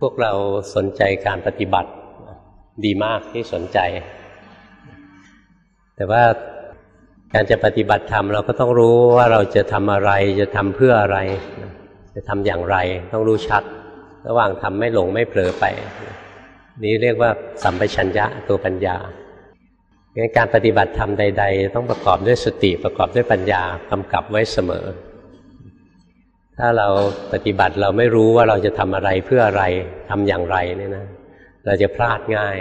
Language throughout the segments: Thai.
พวกเราสนใจการปฏิบัติดีมากที่สนใจ แต่ว่าการจะปฏิบัติธรรมเราก็ต้องรู้ว่าเราจะทำอะไรจะทำเพื่ออะไร จะทำอย่างไร ต้องรู้ชัด ระหว่างทำไม่หลงไม่เผลอไป นี้เรียกว่าสัมปชัญญะตัวปัญญาการปฏิบัติธรรมใด ๆ ต้องประกอบด้วยสติประกอบด้วยปัญญากำกับไว้เสมอ ถ้าเราปฏิบัติเราไม่รู้ว่าเราจะทำอะไรเพื่ออะไรทำอย่างไรเนี่ยนะ เราจะพลาดง่าย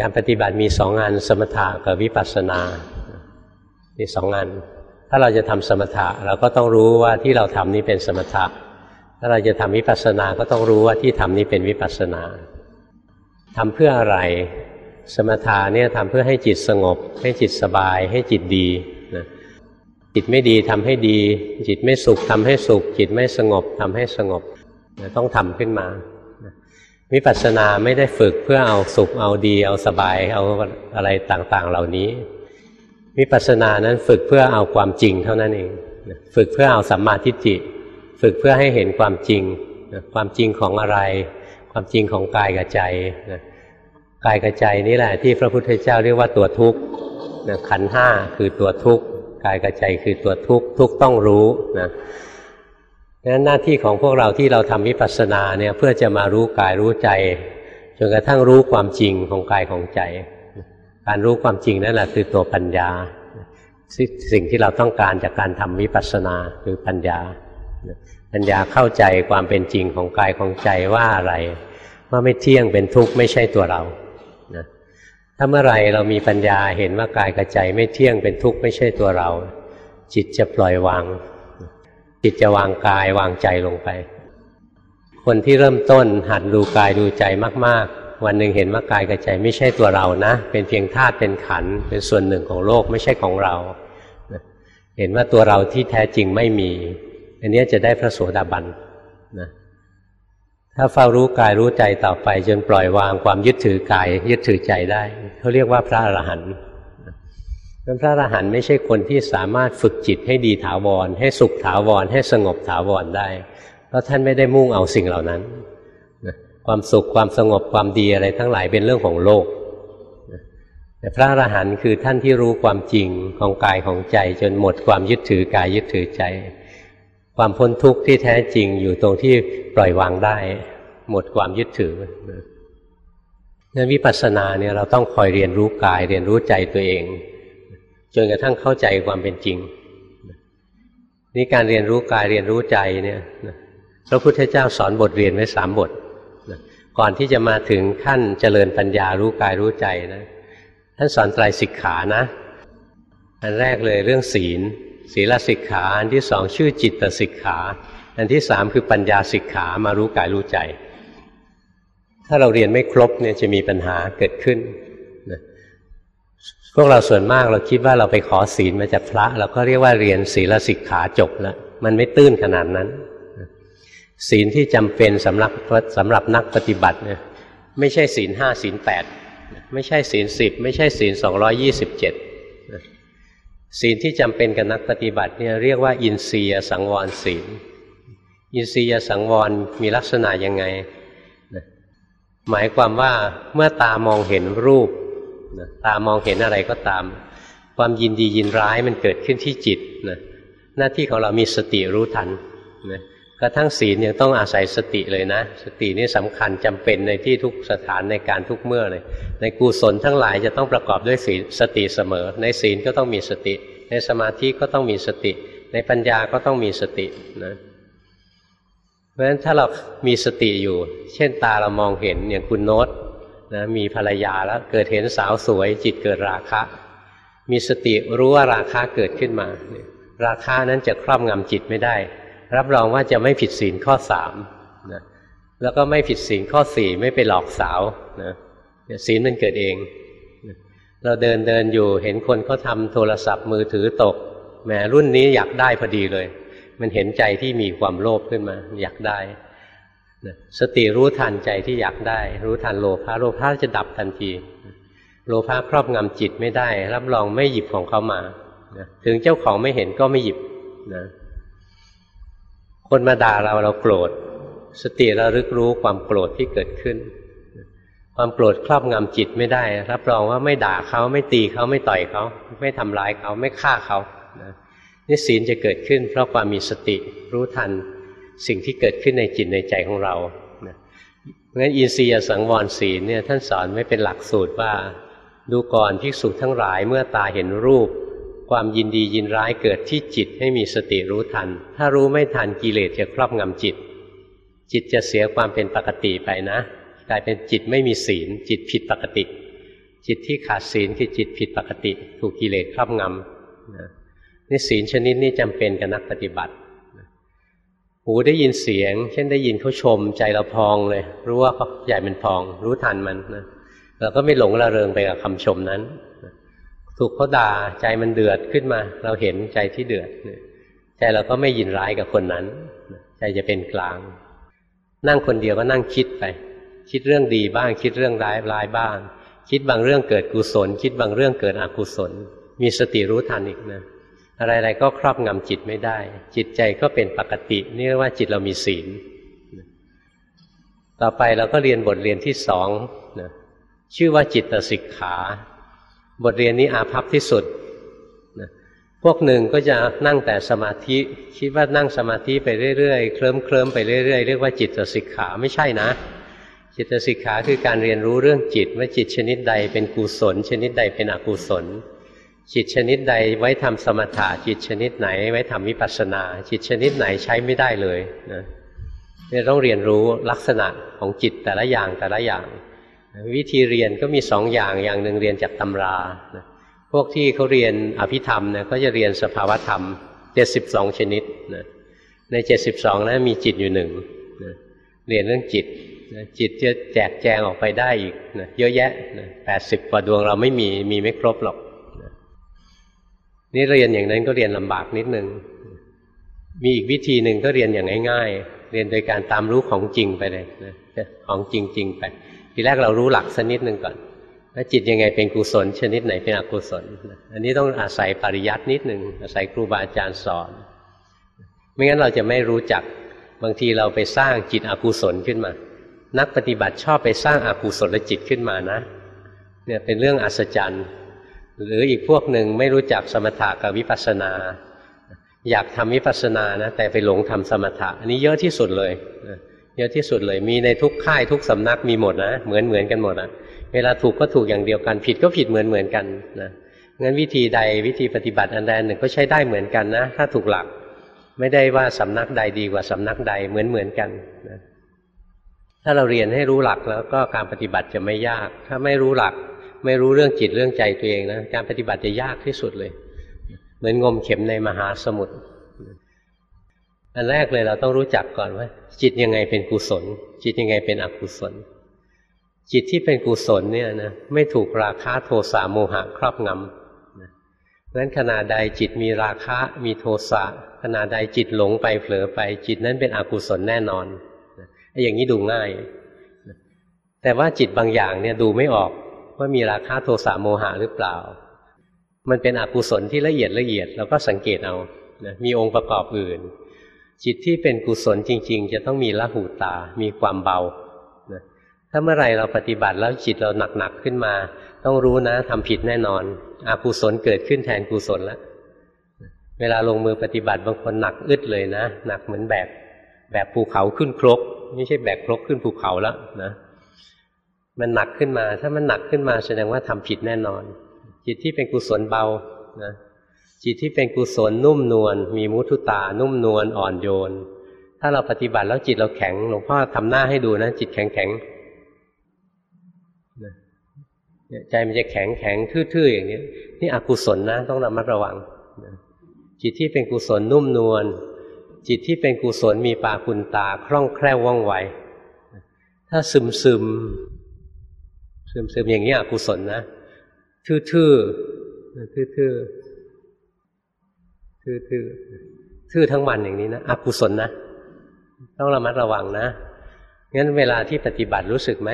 การปฏิบัติมีสองงานสมถะกับวิปัสสนามีสองงาน ถ้าเราจะทำสมถะเราก็ต้องรู้ว่าที่เราทำนี้เป็นสมถะ ถ้าเราจะทำวิปัสสนาก็ต้องรู้ว่าที่ทำนี้เป็นวิปัสสนาทำเพื่ออะไร สมถะเนี่ยทำเพื่อให้จิตสงบ ให้จิตสบาย ให้จิตดี จิตไม่ดีทำให้ดี จิตไม่สุขทำให้สุข จิตไม่สงบทำให้สงบต้องทำขึ้นมาวิปัสสนาไม่ได้ฝึกเพื่อเอาสุขเอาดีเอาสบายเอาอะไรต่างๆ เหล่านี้วิปัสสนานั้นฝึกเพื่อเอาความจริงเท่านั้นเองฝึกเพื่อเอาสัมมาทิฏฐิฝึกเพื่อให้เห็นความจริงความจริงของอะไร ความจริงของกายกับใจกายกับใจนี่แหละที่พระพุทธเจ้าเรียกว่าตัวทุกข์ขันห้าคือตัวทุกข์ กายกับใจคือตัวทุกข์ทุกต้องรู้นะนั้นหน้าที่ของพวกเราที่เราทำวิปัสสนาเนี่ยเพื่อจะมารู้กายรู้ใจจนกระทั่งรู้ความจริงของกายของใจ การรู้ความจริงนั่นแหละคือตัวปัญญา สิ่งที่เราต้องการจากการทำวิปัสสนาคือปัญญา ปัญญาเข้าใจความเป็นจริงของกายของใจว่าอะไร ว่าไม่เที่ยงเป็นทุกข์ไม่ใช่ตัวเรา ถ้าเมื่อไรเรามีปัญญาเห็นว่ากายกับใจไม่เที่ยงเป็นทุกข์ไม่ใช่ตัวเรา จิตจะปล่อยวาง จิตจะวางกายวางใจลงไป คนที่เริ่มต้นหัดดูกายดูใจมาก ๆ วันหนึ่งเห็นว่ากายกับใจไม่ใช่ตัวเรานะ เป็นเพียงธาตุเป็นขันเป็นส่วนหนึ่งของโลกไม่ใช่ของเรา เห็นว่าตัวเราที่แท้จริงไม่มี อันนี้จะได้พระโสดาบัน ถ้าเฝ้ารู้กายรู้ใจต่อไป จนปล่อยวางความยึดถือกายยึดถือใจได้เขาเรียกว่าพระอรหันต์พระอรหันต์ไม่ใช่คนที่สามารถฝึกจิตให้ดีถาวร ให้สุขถาวร ให้สงบถาวรได้ เพราะท่านไม่ได้มุ่งเอาสิ่งเหล่านั้น ความสุขความสงบความดีอะไรทั้งหลายเป็นเรื่องของโลก แต่พระอรหันต์คือท่านที่รู้ความจริงของกายของใจ จนหมดความยึดถือกายยึดถือใจ ความพ้นทุกข์ที่แท้จริงอยู่ตรงที่ปล่อยวางได้ หมดความยึดถือนั้นวิปัสสนาเนี่ยเราต้องคอยเรียนรู้กาย เรียนรู้ใจตัวเอง จนกระทั่งเข้าใจความเป็นจริงนี่การเรียนรู้กายเรียนรู้ใจเนี่ยพระพุทธเจ้าสอนบทเรียนไว้สามบทก่อนที่จะมาถึงขั้นเจริญปัญญารู้กายรู้ใจนะท่านสอนไตรสิกขานะอันแรกเลยเรื่องศีล ศีลสิกขา อันที่สองชื่อจิตสิกขา อันที่สามคือปัญญาสิกขามารู้กายรู้ใจ ถ้าเราเรียนไม่ครบเนี่ยจะมีปัญหาเกิดขึ้นนะพวกเราส่วนมากเราคิดว่าเราไปขอศีลมาจากพระ เราก็เรียกว่าเรียนศีลสิกขาจบแล้วมันไม่ตื้นขนาดนั้น ศีลที่จำเป็นสำหรับสำหรับนักปฏิบัติเนี่ยไม่ใช่ศีลห้าศีลแปดไม่ใช่ศีลสิบไม่ใช่ศีลสองร้อยี่สิบเจ็ด ศีลที่จำเป็นกับนักปฏิบัติเนี่ยเรียกว่า อินทรียสังวรศีล อินทรียสังวรมีลักษณะยังไง หมายความว่าเมื่อตามองเห็นรูป ตามองเห็นอะไรก็ตาม ความยินดียินร้ายมันเกิดขึ้นที่จิตนะหน้าที่ของเรามีสติรู้ทันนะ กระทั่งศีลยังต้องอาศัยสติเลยนะ สตินี่สำคัญจำเป็นในที่ทุกสถานในการทุกเมื่อเลย ในกุศลทั้งหลายจะต้องประกอบด้วยศีลสติเสมอ ในศีลก็ต้องมีสติ ในสมาธิก็ต้องมีสติ ในปัญญาก็ต้องมีสตินะเพราะฉะนั้นถ้าเรามีสติอยู่ เช่นตาเรามองเห็นอย่างคุณโน้ตนะมีภรรยาแล้วเกิดเห็นสาวสวย จิตเกิดราคะ มีสติรู้ว่าราคะเกิดขึ้นมา ราคะนั้นจะครอบงำจิตไม่ได้ รับรองว่าจะไม่ผิดศีลข้อสามนะแล้วก็ไม่ผิดศีลข้อสี่ไม่ไปหลอกสาวนะศีลมันเกิดเอง เราเดินเดินอยู่เห็นคนเขาทาโทรศัพท์มือถือตกแหมรุ่นนี้อยากได้พอดีเลย มันเห็นใจที่มีความโลภขึ้นมา อยากได้สติรู้ทันใจที่อยากได้ รู้ทันโลภะโลภะจะดับทันทีโลภะครอบงำจิตไม่ได้ รับรองไม่หยิบของเขามาถึงเจ้าของไม่เห็นก็ไม่หยิบนะ คนมาด่าเราเราโกรธ สติระลึกรู้ความโกรธที่เกิดขึ้น ความโกรธครอบงำจิตไม่ได้ รับรองว่าไม่ด่าเขาไม่ตีเขาไม่ต่อยเขา ไม่ทำร้ายเขาไม่ฆ่าเขานี่ศีลจะเกิดขึ้น เพราะความมีสติรู้ทันสิ่งที่เกิดขึ้นในจิตในใจของเราเพราะฉะนั้นอินทรียสังวรศีลเนี่ยท่านสอนไม่เป็นหลักสูตรว่า ดูก่อนภิกษุทั้งหลายเมื่อตาเห็นรูป ความยินดียินร้ายเกิดที่จิตให้มีสติรู้ทัน ถ้ารู้ไม่ทันกิเลสจะครอบงำจิต จิตจะเสียความเป็นปกติไปนะกลายเป็นจิตไม่มีศีล จิตผิดปกติ จิตที่ขาดศีลคือจิตผิดปกติ ถูกกิเลสครอบงำนี่ศีลชนิดนี้จำเป็นกับนักปฏิบัติ หูได้ยินเสียง เช่นได้ยินเขาชม ใจเราพองเลย รู้ว่าเขาใหญ่เป็นพอง รู้ทันมันนะเราก็ไม่หลงระเริงไปกับคำชมนั้น ถูกเขาด่าใจมันเดือดขึ้นมา เราเห็นใจที่เดือดใจเราก็ไม่ยินร้ายกับคนนั้น ใจจะเป็นกลาง นั่งคนเดียวก็นั่งคิดไป คิดเรื่องดีบ้าง คิดเรื่องร้ายร้ายบ้าง คิดบางเรื่องเกิดกุศล คิดบางเรื่องเกิดอกุศล มีสติรู้ทันอีกนะอะไรๆก็ครอบงำจิตไม่ได้ จิตใจก็เป็นปกตินี่เรียกว่าจิตเรามีศีลต่อไปเราก็เรียนบทเรียนที่สองนะชื่อว่าจิตสิกขา บทเรียนนี้อาภัพที่สุดนะพวกหนึ่งก็จะนั่งแต่สมาธิ คิดว่านั่งสมาธิไปเรื่อยๆ เคลิ้มเคลิ้มไปเรื่อยๆ เรียกว่าจิตสิกขาไม่ใช่นะ จิตสิกขาคือการเรียนรู้เรื่องจิตว่าจิตชนิดใดเป็นกุศล ชนิดใดเป็นอกุศล จิตชนิดใดไว้ทำสมถะจิตชนิดไหน ไว้ทำวิปัสสนา จิตชนิดไหนใช้ไม่ได้เลยนะเนี่ยต้องเรียนรู้ลักษณะของจิตแต่ละอย่างแต่ละอย่าง วิธีเรียนก็มีสองอย่างอย่างหนึ่งเรียนจากตำราพวกที่เขาเรียนอภิธรรมเนี่ยก็จะเรียนสภาวธรรมเจ็ดสิบสองชนิดนะในเจ็ดสิบสองนั้นมีจิตอยู่หนึ่งนะเรียนเรื่องจิตนะจิตจะแจกแจงออกไปได้อีกนะเยอะแยะแปดสิบกว่าดวงเราไม่มีมีไม่ครบหรอกนี่เรียนอย่างนั้นก็เรียนลำบากนิดนึงมีอีกวิธีหนึ่งก็เรียนอย่างง่าย ๆ เรียนโดยการตามรู้ของจริงไปเลยนะของจริงๆไป ทีแรกเรารู้หลักสักนิดหนึ่งก่อนว่าจิตยังไงเป็นกุศล ชนิดไหนเป็นอกุศล อันนี้ต้องอาศัยปริยัตินิดหนึ่งอาศัยครูบาอาจารย์สอน ไม่งั้นเราจะไม่รู้จักบางทีเราไปสร้างจิตอกุศลขึ้นมา นักปฏิบัติชอบไปสร้างอากุศลจิตขึ้นมานะเนี่ยเป็นเรื่องอัศจรรย์หรืออีกพวกหนึ่งไม่รู้จักสมถะกับวิปัสสนา อยากทำวิปัสสนานะแต่ไปหลงทำสมถะ อันนี้เยอะที่สุดเลย เยอะที่สุดเลยมีในทุกค่ายทุกสำนักมีหมดนะเหมือนเหมือนกันหมดอะเวลาถูกก็ถูกอย่างเดียวกัน ผิดก็ผิดเหมือนเหมือนกันนะงั้นวิธีใดวิธีปฏิบัติอันใดหนึ่งก็ใช้ได้เหมือนกันนะ ถ้าถูกหลักไม่ได้ว่าสำนักใดดีกว่าสำนักใดเหมือนเหมือนกันนะถ้าเราเรียนให้รู้หลักแล้วก็การปฏิบัติจะไม่ยาก ถ้าไม่รู้หลัก ไม่รู้เรื่องจิตเรื่องใจตัวเองนะการปฏิบัติจะยากที่สุดเลย เหมือนงมเข็มในมหาสมุทร อันแรกเลยเราต้องรู้จักก่อนว่า จิตยังไงเป็นกุศล จิตยังไงเป็นอกุศล จิตที่เป็นกุศลเนี่ยนะไม่ถูกราคะโทสะโมหะครอบงำเพราะฉะนั้นขณะใดจิตมีราคะมีโทสะขณะใดจิตหลงไปเผลอไป จิตนั้นเป็นอกุศลแน่นอนอย่างนี้ดูง่าย แต่ว่าจิตบางอย่างเนี่ยดูไม่ออกว่ามีราคะโทสะโมหะหรือเปล่า มันเป็นอกุศลที่ละเอียดละเอียดเราก็สังเกตเอานะมีองค์ประกอบอื่น จิตที่เป็นกุศลจริง ๆ จะต้องมีละหูตา มีความเบานะถ้าเมื่อไรเราปฏิบัติแล้วจิตเราหนักๆขึ้นมา ต้องรู้นะทำผิดแน่นอนอกุศลเกิดขึ้นแทนกุศลแล้วเวลาลงมือปฏิบัติบางคนหนักอึดเลยนะหนักเหมือนแบบแบบภูเขาขึ้นครก ไม่ใช่แบกครกขึ้นภูเขาแล้วนะ มันหนักขึ้นมา ถ้ามันหนักขึ้นมาแสดงว่าทำผิดแน่นอน จิตที่เป็นกุศลเบานะ จิตที่เป็นกุศลนุ่มนวลมีมุทุตานุ่มนวลอ่อนโยน ถ้าเราปฏิบัติแล้วจิตเราแข็งหลวงพ่อทำหน้าให้ดูนะ จิตแข็งแข็งใจมันจะแข็งแข็งทื่อๆอย่างนี้นี่อกุศลนะต้องระมัดระวังจิตที่เป็นกุศลนุ่มนวลจิตที่เป็นกุศลมีปาคุณตาคล่องแคล่วว่องไวถ้าซึมซึมซึมซึมอย่างนี้อกุศลนะ ทื่อทื่อทื่อ ทื่อทื่อทื่อทั้งวันอย่างนี้นะอกุศลนะต้องระมัดระวังนะงั้นเวลาที่ปฏิบัติรู้สึกไหม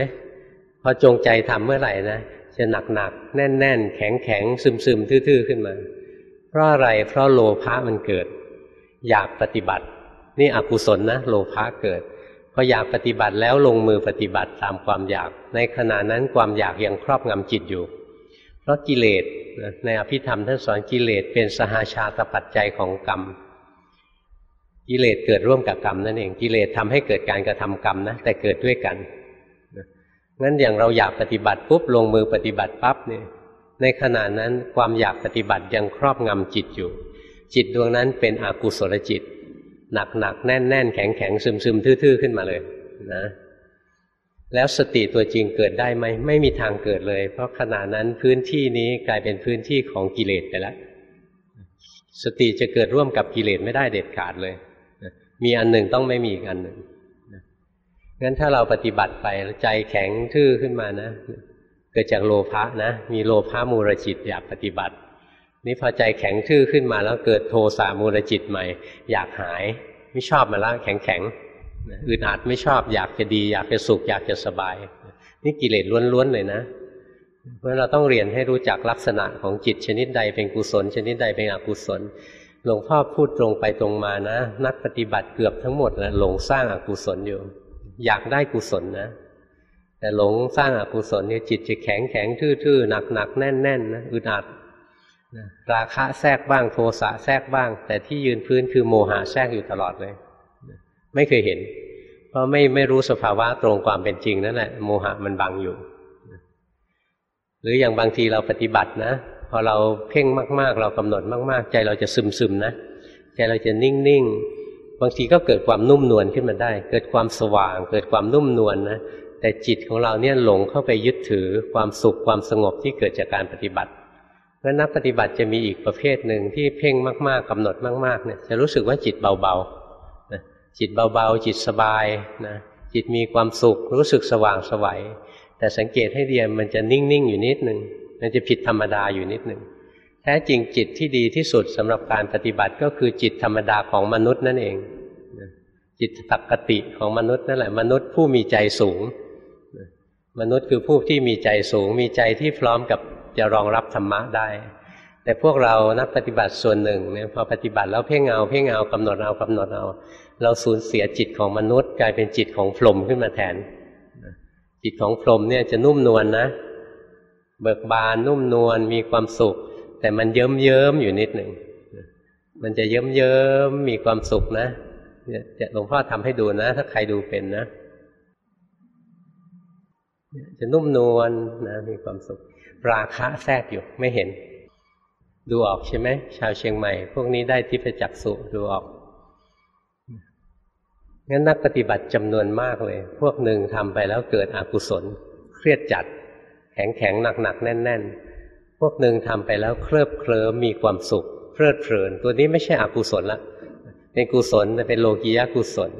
พอจงใจทำเมื่อไหร่นะจะหนักหนักแน่นแน่นแข็งแข็งซึมซึมทื่อๆขึ้นมา เพราะอะไรเพราะโลภะมันเกิด อยากปฏิบัติ นี่อกุศลนะโลภะเกิดพออยากปฏิบัติแล้วลงมือปฏิบัติตามความอยาก ในขณะนั้นความอยากยังครอบงำจิตอยู่ เพราะกิเลสในอภิธรรมท่านสอนกิเลสเป็นสหาชาตปัจจัยของกรรม กิเลสเกิดร่วมกับกรรมนั่นเองกิเลสทำให้เกิดการกระทำกรรมนะแต่เกิดด้วยกันงั้นอย่างเราอยากปฏิบัติปุ๊บลงมือปฏิบัติปั๊บเนี่ยในขณะนั้นความอยากปฏิบัติยังครอบงำจิตอยู่ จิตดวงนั้นเป็นอกุศลจิต หนักหนักแน่นแน่นแข็งแข็งซึมซึมทื่อๆขึ้นมาเลยนะ แล้วสติตัวจริงเกิดได้ไหมไม่มีทางเกิดเลย เพราะขณะนั้นพื้นที่นี้กลายเป็นพื้นที่ของกิเลสไปแล้วสติจะเกิดร่วมกับกิเลสไม่ได้เด็ดขาดเลย มีอันหนึ่งต้องไม่มีอีกอันหนึ่งงั้นถ้าเราปฏิบัติไปใจแข็งทื่อขึ้นมานะ เกิดจากโลภะนะ มีโลภะมูรจิตอยากปฏิบัติ นี่พอใจแข็งทื่อขึ้นมาแล้วเกิดโทสะมูรจิตใหม่ อยากหาย ไม่ชอบมาแล้วแข็งแข็ง อึดอัดไม่ชอบอยากจะดี อยากจะสุขอยากจะสบาย นี่กิเลสล้วนๆเลยนะ เพราะเราต้องเรียนให้รู้จักลักษณะของจิตชนิดใดเป็นกุศล ชนิดใดเป็นอกุศลหลวงพ่อพูดตรงไปตรงมานะ นักปฏิบัติเกือบทั้งหมดแหละหลงสร้างอากุศลอยู่ อยากได้กุศลนะ แต่หลงสร้างอากุศลเนี่ยจิตจะแข็งแข็งทื่อๆหนักหนักแน่นแน่นนะอึดอัดราคะแทรกบ้างโทสะแทรกบ้าง แต่ที่ยืนพื้นคือโมหะแทรกอยู่ตลอดเลย ไม่เคยเห็น เพราะไม่ไม่รู้สภาวะตรงความเป็นจริงนั่นแหละโมหะมันบังอยู่ หรืออย่างบางทีเราปฏิบัตินะพอเราเพ่งมากๆ เรากำหนดมากๆ ใจเราจะซึมๆนะใจเราจะนิ่งๆ บางทีก็เกิดความนุ่มนวลขึ้นมาได้ เกิดความสว่าง เกิดความนุ่มนวลนะแต่จิตของเราเนี่ยหลงเข้าไปยึดถือความสุขความสงบที่เกิดจากการปฏิบัติแล้วนักปฏิบัติจะมีอีกประเภทหนึ่งที่เพ่งมาก ๆกำหนดมากๆเนี่ยจะรู้สึกว่าจิตเบาๆ จิตเบาๆ จิตสบายนะจิตมีความสุขรู้สึกสว่างสวัยแต่สังเกตให้เรียนมันจะนิ่ง ๆ อยู่นิดหนึ่งมันจะผิดธรรมดาอยู่นิดหนึ่งแท้จริงจิตที่ดีที่สุดสำหรับการปฏิบัติก็คือจิตธรรมดาของมนุษย์นั่นเองจิตปกติของมนุษย์นั่นแหละมนุษย์ผู้มีใจสูง มนุษย์คือผู้ที่มีใจสูง มีใจที่พร้อมกับจะรองรับธรรมะได้ แต่พวกเรานักปฏิบัติส่วนหนึ่งเนี่ยพอปฏิบัติแล้วเพ่งเอาเพ่งเอากำหนดเอากำหนดเอา เราสูญเสียจิตของมนุษย์ กลายเป็นจิตของพรหมขึ้นมาแทน จิตของพรหมเนี่ยจะนุ่มนวลนนะ เบิกบานนุ่มนวลมีความสุข แต่มันเยิ้มเยิ้มอยู่นิดหนึ่งมันจะเยิ้มเยิ้มมีความสุขนะเนี่ยหลวงพ่อทำให้ดูนะ ถ้าใครดูเป็นนะ จะนุ่มนวลนะ มีความสุข ราคะแทรกอยู่ไม่เห็น ดูออกใช่ไหมชาวเชียงใหม่ พวกนี้ได้ทิพจักสุดูออก งั้นนักปฏิบัติจำนวนมากเลย พวกหนึ่งทำไปแล้วเกิดอกุศล เครียดจัด แข็งแข็งหนักหนักแน่นแน่นพวกหนึ่งทำไปแล้วเคลิบเคลิ้มมีความสุข เพลิดเพลิน ตัวนี้ไม่ใช่อกุศลละเป็นกุศลแต่เป็นโลกียะกุศล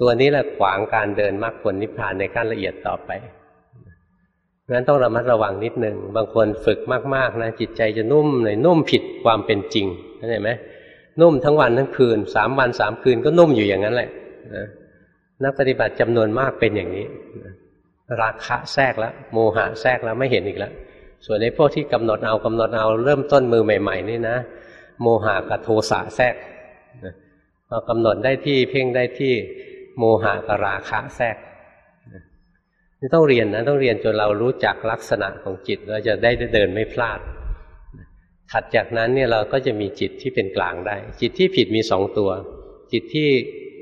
ตัวนี้แหละขวางการเดินมรรคผลนิพพานในขั้นละเอียดต่อไปงั้นต้องระมัดระวังนิดหนึ่งบางคนฝึกมากๆนะจิตใจจะนุ่มเลยนุ่มผิดความเป็นจริงเข้าใจไหมนุ่มทั้งวันทั้งคืนสามวันสามคืนก็นุ่มอยู่อย่างนั้นแหละ นะนักปฏิบัติจำนวนมากเป็นอย่างนี้ราคะแทรกแล้วโมหะแทรกแล้วไม่เห็นอีกแล้วส่วนในพวกที่กำหนดเอากำหนดเอาเริ่มต้นมือใหม่ ๆ นี่นะ โมหะกับโทสะแทรกพอกำหนดได้ที่เพ่งได้ที่โมหะกับราคะแทรกนี่ต้องเรียนนะต้องเรียนจนเรารู้จักลักษณะของจิตเราจะได้เดินไม่พลาดถัดจากนั้นเนี่ยเราก็จะมีจิตที่เป็นกลางได้ จิตที่ผิดมีสองตัว จิตที่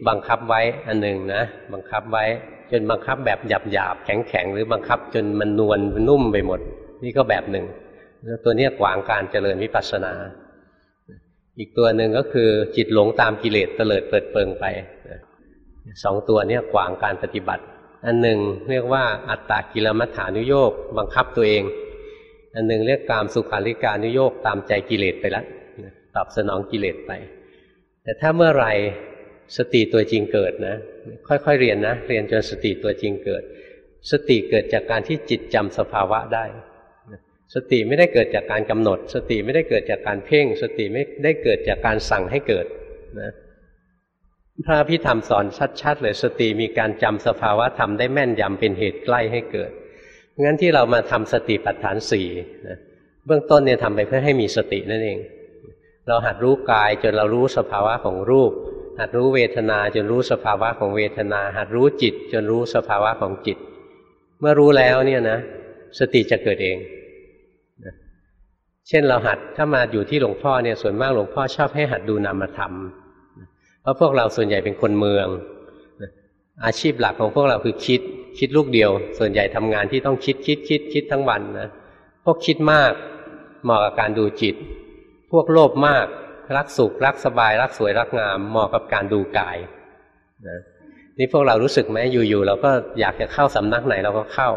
บังคับไว้อันหนึ่งนะ บังคับไว้ จนบังคับแบบหยาบหยาบแข็งแข็งหรือบังคับจนมันนวลนุ่มไปหมด นี่ก็แบบหนึ่งแล้วตัวนี้ขวางการเจริญวิปัสสนา อีกตัวหนึ่งก็คือจิตหลงตามกิเลสเตลิดเปิดเปิงไปสองตัวนี้ขวางการปฏิบัติ อันหนึ่งเรียกว่าอัตตากิลมัฏฐานุโยกบังคับตัวเอง อันหนึ่งเรียกกามสุขาริการนุโยกตามใจกิเลสไปแล้วตอบสนองกิเลสไป แต่ถ้าเมื่อไร สติตัวจริงเกิดนะ ค่อยๆเรียนนะ เรียนจนสติตัวจริงเกิด สติเกิดจากการที่จิตจำสภาวะได้ สติไม่ได้เกิดจากการกำหนด สติไม่ได้เกิดจากการเพ่ง สติไม่ได้เกิดจากการสั่งให้เกิดนะพระพิธรรมสอนชัดๆเลยสติมีการจำสภาวะธรรมได้แม่นยำเป็นเหตุใกล้ให้เกิดงั้นที่เรามาทำสติปัฏฐานสี่นะเบื้องต้นเนี่ยทำไปเพื่อให้มีสตินั่นเอง เราหัดรู้กายจนเรารู้สภาวะของรูป หัดรู้เวทนาจนรู้สภาวะของเวทนา หัดรู้จิตจนรู้สภาวะของจิต เมื่อรู้แล้วเนี่ยนะ สติจะเกิดเอง เช่นเราหัดถ้ามาอยู่ที่หลวงพ่อเนี่ยส่วนมากหลวงพ่อชอบให้หัดดูนามธรรม เพราะพวกเราส่วนใหญ่เป็นคนเมือง อาชีพหลักของพวกเราคือคิดคิดลูกเดียว ส่วนใหญ่ทำงานที่ต้องคิดคิดคิดคิดทั้งวันนะพวกคิดมากเหมาะกับการดูจิต พวกโลภมาก รักสุขรักสบาย รักสวยรักงามเหมาะกับการดูกายนะนี่พวกเรารู้สึกไหมอยู่ๆเราก็อยากจะเข้าสำนักไหนเราก็เข้า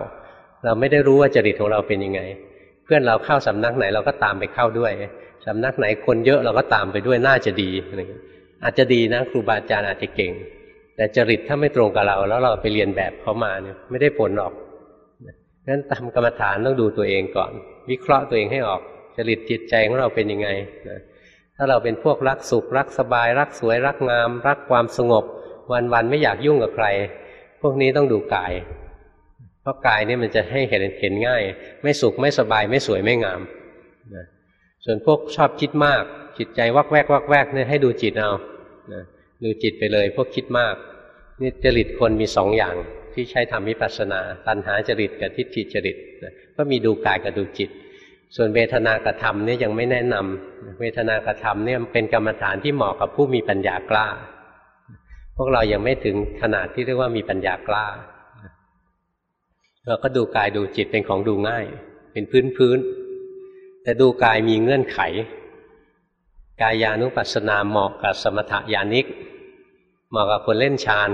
เราไม่ได้รู้ว่าจริตของเราเป็นยังไง เพื่อนเราเข้าสำนักไหนเราก็ตามไปเข้าด้วยสำนักไหนคนเยอะเราก็ตามไปด้วยน่าจะดีอะไรอาจจะดีนะครูบาอาจารย์อาจจะเก่ง แต่จริตถ้าไม่ตรงกับเรา แล้วเราไปเรียนแบบเขามาเนี่ยไม่ได้ผลหรอกงั้นทำกรรมฐานต้องดูตัวเองก่อน วิเคราะห์ตัวเองให้ออกจริตจิตใจของเราเป็นยังไงนะ ถ้าเราเป็นพวกรักสุข รักสบาย รักสวย รักงาม รักความสงบ วันๆไม่อยากยุ่งกับใคร พวกนี้ต้องดูกาย เพราะกายนี่มันจะให้เห็นเห็นง่าย ไม่สุขไม่สบายไม่สวยไม่งามนะส่วนพวกชอบคิดมาก จิตใจวักแวกวักแวกเนี่ยให้ดูจิตเอานะดูจิตไปเลย พวกคิดมากนี่จริตคนมีสองอย่างที่ใช้ทำวิปัสสนา ตัณหาจริตกับทิฏฐิจริตนะก็มีดูกายกับดูจิต ส่วนเวทนากระทำเนี่ยยังไม่แนะนำเวทนากระทำเนี่ยเป็นกรรมฐานที่เหมาะกับผู้มีปัญญากล้า พวกเรายังไม่ถึงขนาดที่เรียกว่ามีปัญญากล้า เราก็ดูกายดูจิตเป็นของดูง่าย เป็นพื้นพื้น แต่ดูกายมีเงื่อนไข กายานุปัสสนาเหมาะกับสมถยานิก เหมาะกับคนเล่นฌาน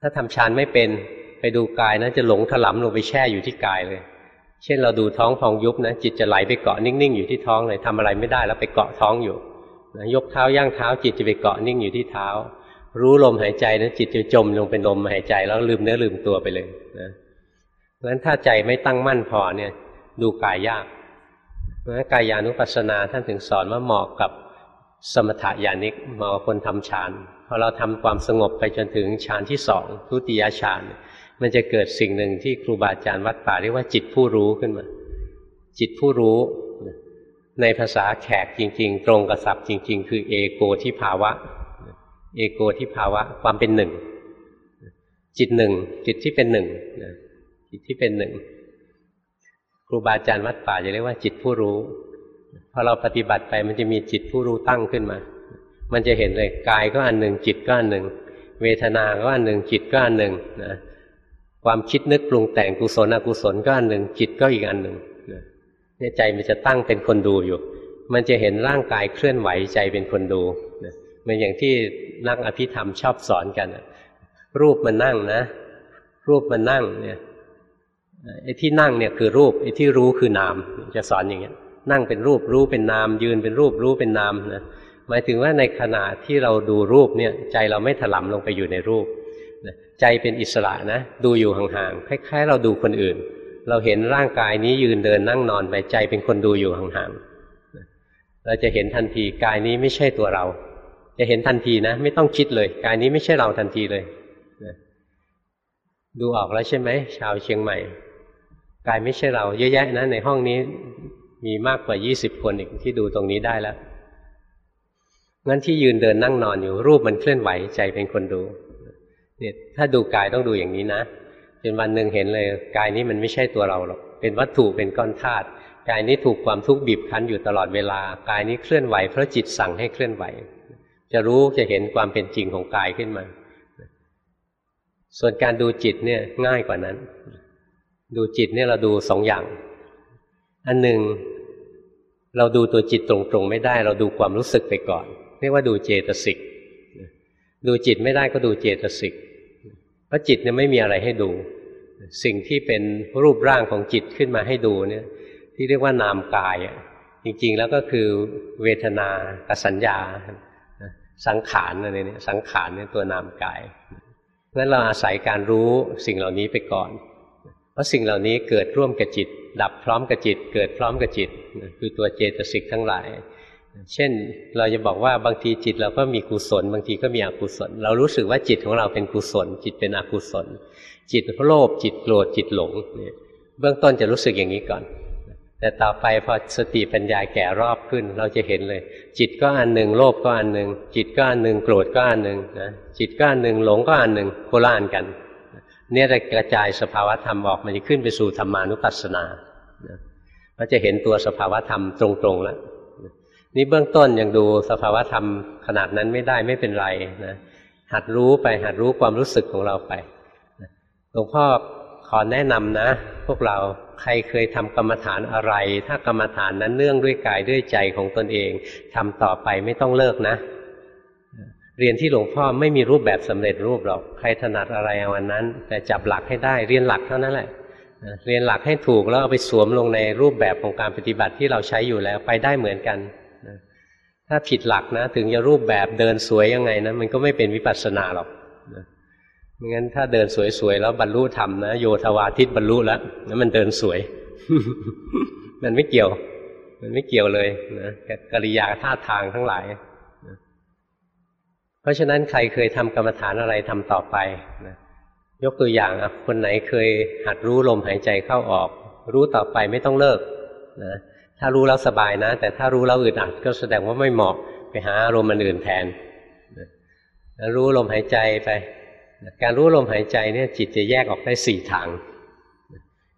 ถ้าทำฌานไม่เป็นไปดูกายนะจะหลงถลำลงไปแช่อยู่ที่กายเลย เช่นเราดูท้องพองยุบนะจิตจะไหลไปเกาะนิ่งๆอยู่ที่ท้องเลยทำอะไรไม่ได้แล้วไปเกาะท้องอยู่นะยกเท้าย่างเท้า จิตจะไปเกาะนิ่งอยู่ที่เท้า รู้ลมหายใจนะจิตจะจมลงเป็นลมหายใจแล้วลืมเนื้อลืมตัวไปเลยนะเพราะฉะนั้นถ้าใจไม่ตั้งมั่นพอเนี่ยดูกายยากเพราะฉะนั้นกายานุปัสสนาท่านถึงสอนว่าเหมาะกับสมถะญาณิกเหมาะกับคนทำฌานพอเราทำความสงบไปจนถึงฌานที่สองทุติยฌาน มันจะเกิดสิ่งหนึ่งที่ครูบาอาจารย์วัดป่าเรียกว่าจิตผู้รู้ขึ้นมา จิตผู้รู้ ในภาษาแขกจริง ๆ ตรงกับศัพท์จริง ๆ คือเอโกที่ภาวะ เอโกที่ภาวะ ความเป็นหนึ่ง จิตหนึ่ง จิตที่เป็นหนึ่งจิตที่เป็นหนึ่งครูบาอาจารย์วัดป่าจะเรียกว่าจิตผู้รู้พอเราปฏิบัติไปมันจะมีจิตผู้รู้ตั้งขึ้นมา มันจะเห็นเลยกายก็อันหนึ่งจิตก็อันหนึ่งเวทนาก็อันหนึ่งจิตก็อันหนึ่งนะ ความคิดนึกปรุงแต่งกุศลอกุศลก็อันหนึ่งจิตก็อีกอันหนึ่งเนี่ยใจมันจะตั้งเป็นคนดูอยู่ มันจะเห็นร่างกายเคลื่อนไหวใจเป็นคนดูเหมือนอย่างที่นักอภิธรรมชอบสอนกันรูปมันนั่งนะ รูปมันนั่งเนี่ยไอ้ที่นั่งเนี่ยคือรูปไอ้ที่รู้คือนาม จะสอนอย่างเงี้ย นั่งเป็นรูปรู้เป็นนาม ยืนเป็นรูปรู้เป็นนามนะหมายถึงว่าในขณะที่เราดูรูปเนี่ย ใจเราไม่ถลำลงไปอยู่ในรูป ใจเป็นอิสระนะ ดูอยู่ห่างๆคล้ายๆ เราดูคนอื่น เราเห็นร่างกายนี้ยืนเดินนั่งนอนไปใจเป็นคนดูอยู่ห่างๆเราจะเห็นทันทีกายนี้ไม่ใช่ตัวเรา จะเห็นทันทีนะ ไม่ต้องคิดเลย กายนี้ไม่ใช่เราทันทีเลยดูออกแล้วใช่ไหมชาวเชียงใหม่ กายไม่ใช่เรา เยอะแยะนะในห้องนี้มีมากกว่ายี่สิบคนอีกที่ดูตรงนี้ได้แล้วงั้นที่ยืนเดินนั่งนอนอยู่รูปมันเคลื่อนไหวใจเป็นคนดู เนี่ยถ้าดูกายต้องดูอย่างนี้นะจนวันหนึ่งเห็นเลยกายนี้มันไม่ใช่ตัวเราหรอกเป็นวัตถุเป็นก้อนธาตุกายนี้ถูกความทุกข์บีบคั้นอยู่ตลอดเวลากายนี้เคลื่อนไหวเพราะจิตสั่งให้เคลื่อนไหว จะรู้จะเห็นความเป็นจริงของกายขึ้นมา ส่วนการดูจิตเนี่ยง่ายกว่านั้น ดูจิตเนี่ยเราดูสองอย่าง อันหนึ่งเราดูตัวจิตตรงๆ ไม่ได้ เราดูความรู้สึกไปก่อน เรียกว่าดูเจตสิกดูจิตไม่ได้ก็ดูเจตสิก เพราะจิตเนี่ยไม่มีอะไรให้ดู สิ่งที่เป็นรูปร่างของจิตขึ้นมาให้ดูเนี่ย ที่เรียกว่านามกายจริง ๆ แล้วก็คือเวทนากสัญญา สังขารอะไรเนี่ยสังขารเนี่ยตัวนามกาย เพราะฉะนั้นเราอาศัยการรู้สิ่งเหล่านี้ไปก่อน เพราะสิ่งเหล่านี้เกิดร่วมกับจิต ดับพร้อมกับจิต เกิดพร้อมกับจิต คือตัวเจตสิกทั้งหลาย เช่นเราจะบอกว่าบางทีจิตเราก็มีกุศล บางทีก็มีอกุศล เรารู้สึกว่าจิตของเราเป็นกุศล จิตเป็นอกุศล จิตโลภจิตโกรธจิตหลงเนี่ยเบื้องต้นจะรู้สึกอย่างนี้ก่อน แต่ต่อไปพอสติปัญญาแก่รอบขึ้น เราจะเห็นเลย จิตก็อันหนึ่งโลภก็อันหนึ่งจิตก็อันหนึ่งโกรธก็อันหนึ่งนะจิตก็อันหนึ่งหลงก็อันหนึ่งโคละอันกัน เนี่ยจะกระจายสภาวะธรรมออกมันจะขึ้นไปสู่ธรรมานุปัสสนาเราจะเห็นตัวสภาวะธรรมตรงๆแล้ว นี่เบื้องต้นยังดูสภาวะธรรมขนาดนั้นไม่ได้ไม่เป็นไรนะหัดรู้ไปหัดรู้ความรู้สึกของเราไปหลวงพ่อขอแนะนำนะ พวกเราใครเคยทำกรรมฐานอะไร ถ้ากรรมฐานนั้นเนื่องด้วยกายด้วยใจของตนเองทำต่อไปไม่ต้องเลิกนะ เรียนที่หลวงพ่อไม่มีรูปแบบสำเร็จรูปหรอกใครถนัดอะไรวันนั้น แต่จับหลักให้ได้เรียนหลักเท่านั้นแหละเรียนหลักให้ถูกแล้วเอาไปสวมลงในรูปแบบของการปฏิบัติที่เราใช้อยู่แล้วไปได้เหมือนกัน ถ้าผิดหลักนะ ถึงจะรูปแบบเดินสวยยังไงนะมันก็ไม่เป็นวิปัสสนาหรอกไม่งั้นถ้าเดินสวยๆแล้วบรรลุธรรมนะโยธวาทิตบรรลุแล้วนั้นมันเดินสวย มันไม่เกี่ยว มันไม่เกี่ยวเลยนะกริยาท่าทางทั้งหลายเพราะฉะนั้นใครเคยทำกรรมฐานอะไรทำต่อไปนะยกตัวอย่างคนไหนเคยหัดรู้ลมหายใจเข้าออก รู้ต่อไปไม่ต้องเลิกนะ ถ้ารู้แล้วสบายนะ แต่ถ้ารู้แล้วอึดอัดก็แสดงว่าไม่เหมาะไปหาอารมณ์มันอื่นแทนรู้ลมหายใจไป การรู้ลมหายใจเนี่ยจิตจะแยกออกได้สี่ทาง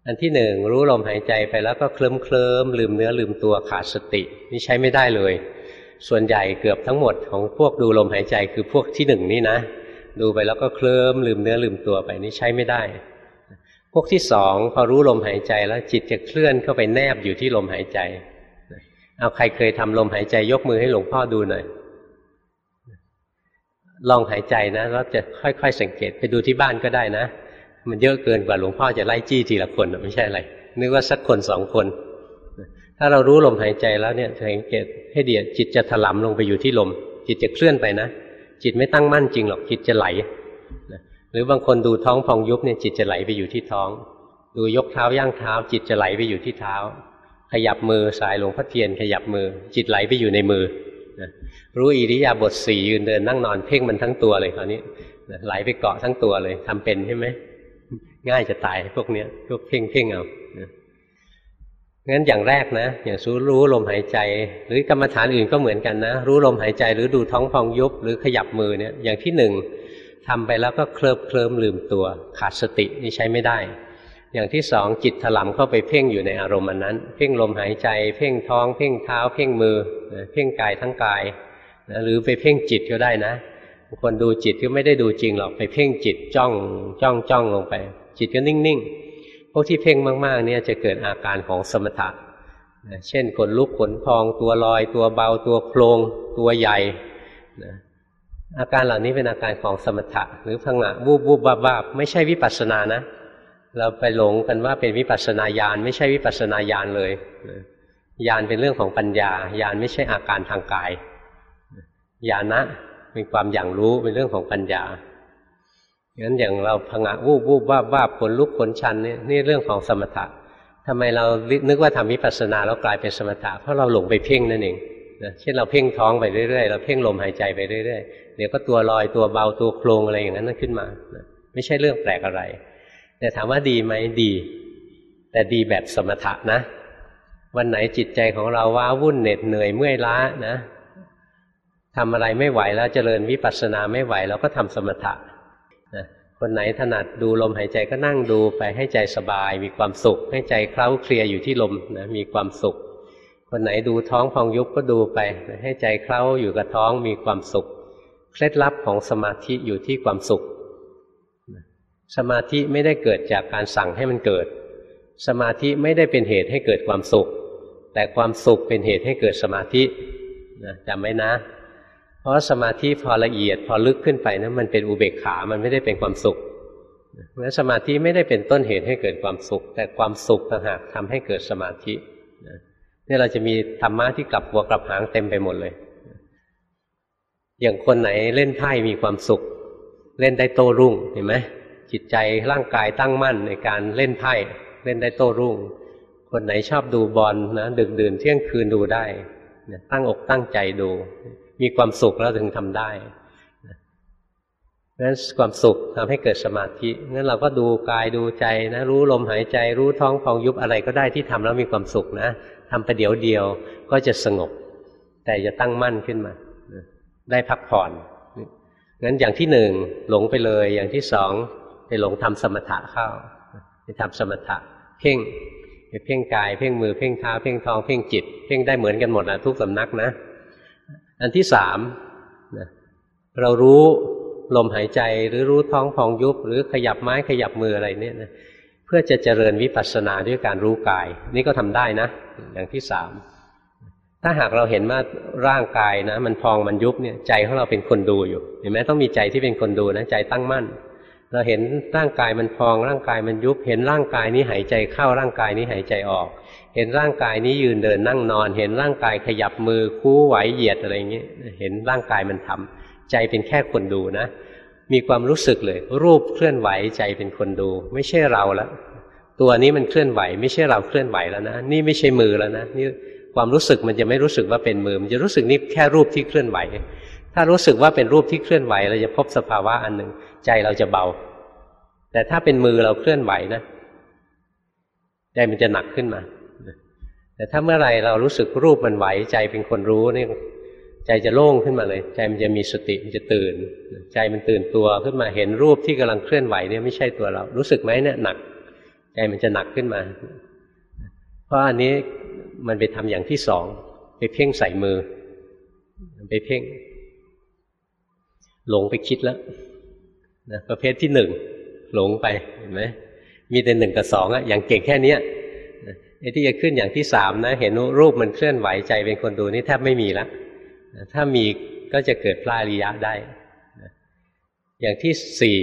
อันที่หนึ่งรู้ลมหายใจไปแล้วก็เคลิ้มเคลิ้มลืมเนื้อลืมตัวขาดสติ นี่ใช้ไม่ได้เลย ส่วนใหญ่เกือบทั้งหมดของพวกดูลมหายใจคือพวกที่หนึ่งนี่นะ ดูไปแล้วก็เคลิ้มลืมเนื้อลืมตัวไปนี่ใช้ไม่ได้ พวกที่สองพอรู้ลมหายใจแล้วจิตจะเคลื่อนเข้าไปแนบอยู่ที่ลมหายใจเอาใครเคยทำลมหายใจยกมือให้หลวงพ่อดูหน่อยลองหายใจนะแล้วจะค่อยๆสังเกตไปดูที่บ้านก็ได้นะ มันเยอะเกินกว่าหลวงพ่อจะไล่จี้ทีละคนไม่ใช่อะไรนึกว่าสักคนสองคน ถ้าเรารู้ลมหายใจแล้วเนี่ยสังเกตให้เดียจิตจะถลำลงไปอยู่ที่ลม จิตจะเคลื่อนไปนะจิตไม่ตั้งมั่นจริงหรอกจิตจะไหล หรือบางคนดูท้องพองยุบเนี่ยจิตจะไหลไปอยู่ที่ท้อง ดูยกเท้าย่างเท้า จิตจะไหลไปอยู่ที่เท้า ขยับมือสายหลวงพ่อเทียน ขยับมือ จิตไหลไปอยู่ในมือรู้อิริยาบถสี่ยืนเดินนั่งนอนเพ่งมันทั้งตัวเลยคราวนี้ไหลไปเกาะทั้งตัวเลยทำเป็นใช่ไหมง่ายจะตายพวกเนี้ยพวกเพ่งเพ่งเอางั้นอย่างแรกนะอย่างสู้รู้ลมหายใจ หรือกรรมฐานอื่นก็เหมือนกันนะ รู้ลมหายใจหรือดูท้องพองยุบหรือขยับมือเนี่ยอย่างที่หนึ่ง ทำไปแล้วก็เคลิบเคลิ้มลืมตัว ขาดสตินี่ใช้ไม่ได้ อย่างที่สองจิตถลำเข้าไปเพ่งอยู่ในอารมณ์นั้น เพ่งลมหายใจ เพ่งท้อง เพ่งเท้า เพ่งมือเพ่งกายทั้งกายหรือไปเพ่งจิตก็ได้นะบางคนดูจิตก็ไม่ได้ดูจริงหรอกไปเพ่งจิตจ้องจ้องจ้องลงไป จิตก็นิ่งๆพวกที่เพ่งมากๆเนี่ยจะเกิดอาการของสมถะนะเช่นขนลุกขนพองตัวลอย ตัวเบาตัวโครงตัวใหญ่นะ อาการเหล่านี้เป็นอาการของสมถะหรือพังะวูบวูบบ้าบ้าไม่ใช่วิปัสสนานะ เราไปหลงกันว่าเป็นวิปัสสนาญาณไม่ใช่วิปัสสนาญาณเลยญาณเป็นเรื่องของปัญญาญาณไม่ใช่อาการทางกายญาณะเป็นความอย่างรู้เป็นเรื่องของปัญญางั้นอย่างเราพังะวูบวูบว่าว่าผลลุกผลชันนี่นี่เรื่องของสมถะทำไมเรานึกว่าทำวิปัสสนาแล้วกลายเป็นสมถะเพราะเราหลงไปเพ่งนั่นเอง นะเช่นเราเพ่งท้องไปเรื่อยๆ เราเพ่งลมหายใจไปเรื่อยๆ เดี๋ยวก็ตัวลอยตัวเบาตัวโครงอะไรอย่างนั้นขึ้นมานะไม่ใช่เรื่องแปลกอะไร แต่ถามว่าดีไหมดี แต่ดีแบบสมถะนะ วันไหนจิตใจของเราว้าวุ่นเหน็ดเหนื่อยเมื่อยล้านะทำอะไรไม่ไหวแล้วเจริญวิปัสสนาไม่ไหวเราก็ทำสมถะนะคนไหนถนัดดูลมหายใจก็นั่งดูไปให้ใจสบาย มีความสุข ให้ใจเคล้าเคลียอยู่ที่ลมนะมีความสุข คนไหนดูท้องพองยุบก็ดูไป ให้ใจเคล้าอยู่กับท้องมีความสุข เคล็ดลับของสมาธิอยู่ที่ความสุข สมาธิไม่ได้เกิดจากการสั่งให้มันเกิด สมาธิไม่ได้เป็นเหตุให้เกิดความสุข แต่ความสุขเป็นเหตุให้เกิดสมาธิจำไว้นะ เพราะสมาธิพอละเอียดพอลึกขึ้นไปนะมันเป็นอุเบกขา มันไม่ได้เป็นความสุขเพราะสมาธิไม่ได้เป็นต้นเหตุให้เกิดความสุข แต่ความสุขต่างหากทำให้เกิดสมาธินี่ี่เราจะมีธรรมะที่กลับหัวกลับหางเต็มไปหมดเลย อย่างคนไหนเล่นไพ่มีความสุข เล่นได้โต้รุ่งเห็นไหมจิตใจร่างกายตั้งมั่นในการเล่นไพ่เล่นได้โต้รุ่ง คนไหนชอบดูบอลนะดึกดื่นเที่ยงคืนดูได้ตั้งอกตั้งใจดู มีความสุขแล้วถึงทำได้เพนั้นความสุขทำให้เกิดสมาธิงั้นเราก็ดูกายดูใจนะ รู้ลมหายใจ รู้ท้องพองยุบอะไรก็ได้ที่ทำแล้วมีความสุขนะ ทำไปเดี๋ยวเดียวก็จะสงบ แต่จะตั้งมั่นขึ้นมา ได้พักผ่อนงั้นอย่างที่หนึ่งหลงไปเลย อย่างที่สองไปหลงทำสมถะเข้าไปทำสมถะ เพ่งไปเพ่งกาย เพ่งมือเพ่งเท้าเพ่งท้องเพ่งจิต เพ่งได้เหมือนกันหมดนะทุกสำนักนะ อันที่สามนะเรารู้ลมหายใจหรือรู้ท้องพองยุบหรือขยับไม้ขยับมืออะไรเนี่ยนะ พื่อจะเจริญวิปัสสนาด้วยการรู้กาย นี่ก็ทำได้นะ อย่างที่สามถ้าหากเราเห็นว่าร่างกายนะ มันพองมันยุบเนี่ยใจของเราเป็นคนดูอยู่ เห็นไหมต้องมีใจที่เป็นคนดูนะใจตั้งมั่น เราเห็นร่างกายมันพองร่างกายมันยุบ เห็นร่างกายนี้หายใจเข้าร่างกายนี้หายใจออก เห็นร่างกายนี้ยืนเดินนั่งนอน เห็นร่างกายขยับมือคู่ไหวเหยียดอะไรอย่างเงี้ยเห็นร่างกายมันทำใจเป็นแค่คนดูนะ มีความรู้สึกเลย รูปเคลื่อนไหวใจเป็นคนดู ไม่ใช่เราแล้วตัวนี้มันเคลื่อนไหว ไม่ใช่เราเคลื่อนไหวแล้วนะนี่ไม่ใช่มือแล้วนะนี่ความรู้สึกมันจะไม่รู้สึกว่าเป็นมือ มันจะรู้สึกนี่แค่รูปที่เคลื่อนไหว ถ้ารู้สึกว่าเป็นรูปที่เคลื่อนไหว เราจะพบสภาวะอันหนึ่งใจเราจะเบา แต่ถ้าเป็นมือเราเคลื่อนไหวนะใจมันจะหนักขึ้นมาแต่ถ้าเมื่อไรเรารู้สึกรูปมันไหวใจเป็นคนรู้นี่ ใจจะโล่งขึ้นมาเลย ใจมันจะมีสติมันจะตื่น ใจมันตื่นตัวขึ้นมาเห็นรูปที่กำลังเคลื่อนไหวเนี่ยไม่ใช่ตัวเรา รู้สึกไหมเนี่ยหนัก ใจมันจะหนักขึ้นมา เพราะอันนี้มันไปทำอย่างที่สองไปเพ่งใส่มือ ไปเพ่ง หลงไปคิดแล้วนะประเภทที่หนึ่งหลงไปเห็นไหมมีแต่หนึ่งกับสองอะอย่างเก่งแค่เนี้ยไอ้ที่จะขึ้นอย่างที่สามนะ เห็นรูปมันเคลื่อนไหวใจเป็นคนดูนี่แทบไม่มีแล้ว ถ้ามีก็จะเกิดพระอริยะได้ อย่างที่สี่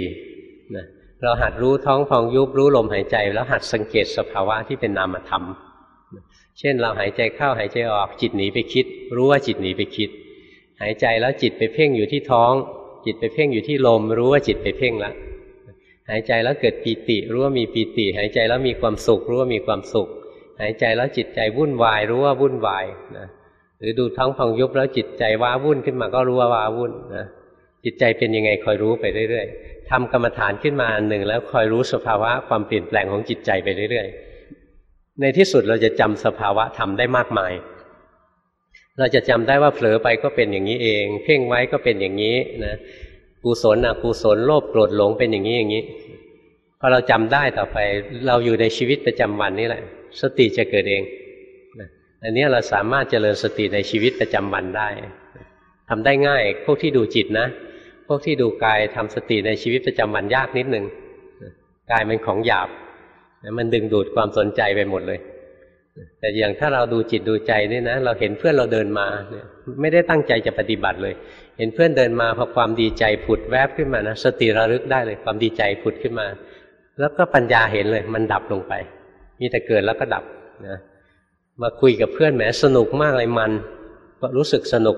นะเราหัดรู้ท้องพองยุบรู้ลมหายใจ แล้วหัดสังเกตสภาวะที่เป็นนามธรรม เช่นเราหายใจเข้าหายใจออกจิตหนีไปคิด รู้ว่าจิตหนีไปคิด หายใจแล้วจิตไปเพ่งอยู่ที่ท้อง จิตไปเพ่งอยู่ที่ลม รู้ว่าจิตไปเพ่งแล้วหายใจแล้วเกิดปีติ รู้ว่ามีปีติ หายใจแล้วมีความสุข รู้ว่ามีความสุข หายใจแล้วจิตใจวุ่นวาย รู้ว่าวุ่นวายนะ หรือดูท้องพองยุบแล้วจิตใจว้าวุ่นขึ้นมาก็รู้ว่าว้าวุ่นนะจิตใจเป็นยังไงคอยรู้ไปเรื่อยๆทำกรรมฐานขึ้นมาอันหนึ่งแล้วคอยรู้สภาวะความเปลี่ยนแปลงของจิตใจไปเรื่อยๆ ในที่สุดเราจะจำสภาวะธรรมได้มากมาย เราจะจำได้ว่าเผลอไปก็เป็นอย่างนี้เอง เพ่งไว้ก็เป็นอย่างนี้นะกุศลอกุศลโลภโกรธหลงเป็นอย่างนี้อย่างนี้พอเราจำได้ต่อไป เราอยู่ในชีวิตประจำวันนี่แหละ สติจะเกิดเอง อันนี้เราสามารถเจริญสติในชีวิตประจำวันได้ทำได้ง่ายพวกที่ดูจิตนะ พวกที่ดูกายทำสติในชีวิตประจำวันยากนิดหนึ่งกายเป็นของหยาบมันดึงดูดความสนใจไปหมดเลย แต่อย่างถ้าเราดูจิตดูใจนี่นะ เราเห็นเพื่อนเราเดินมาเนี่ยไม่ได้ตั้งใจจะปฏิบัติเลย เห็นเพื่อนเดินมาพอความดีใจผุดแวบขึ้นมานะสติระลึกได้เลยความดีใจผุดขึ้นมา แล้วก็ปัญญาเห็นเลย มันดับลงไป มีแต่เกิดแล้วก็ดับนะ มาคุยกับเพื่อนแหมสนุกมากเลยมัน ก็รู้สึกสนุก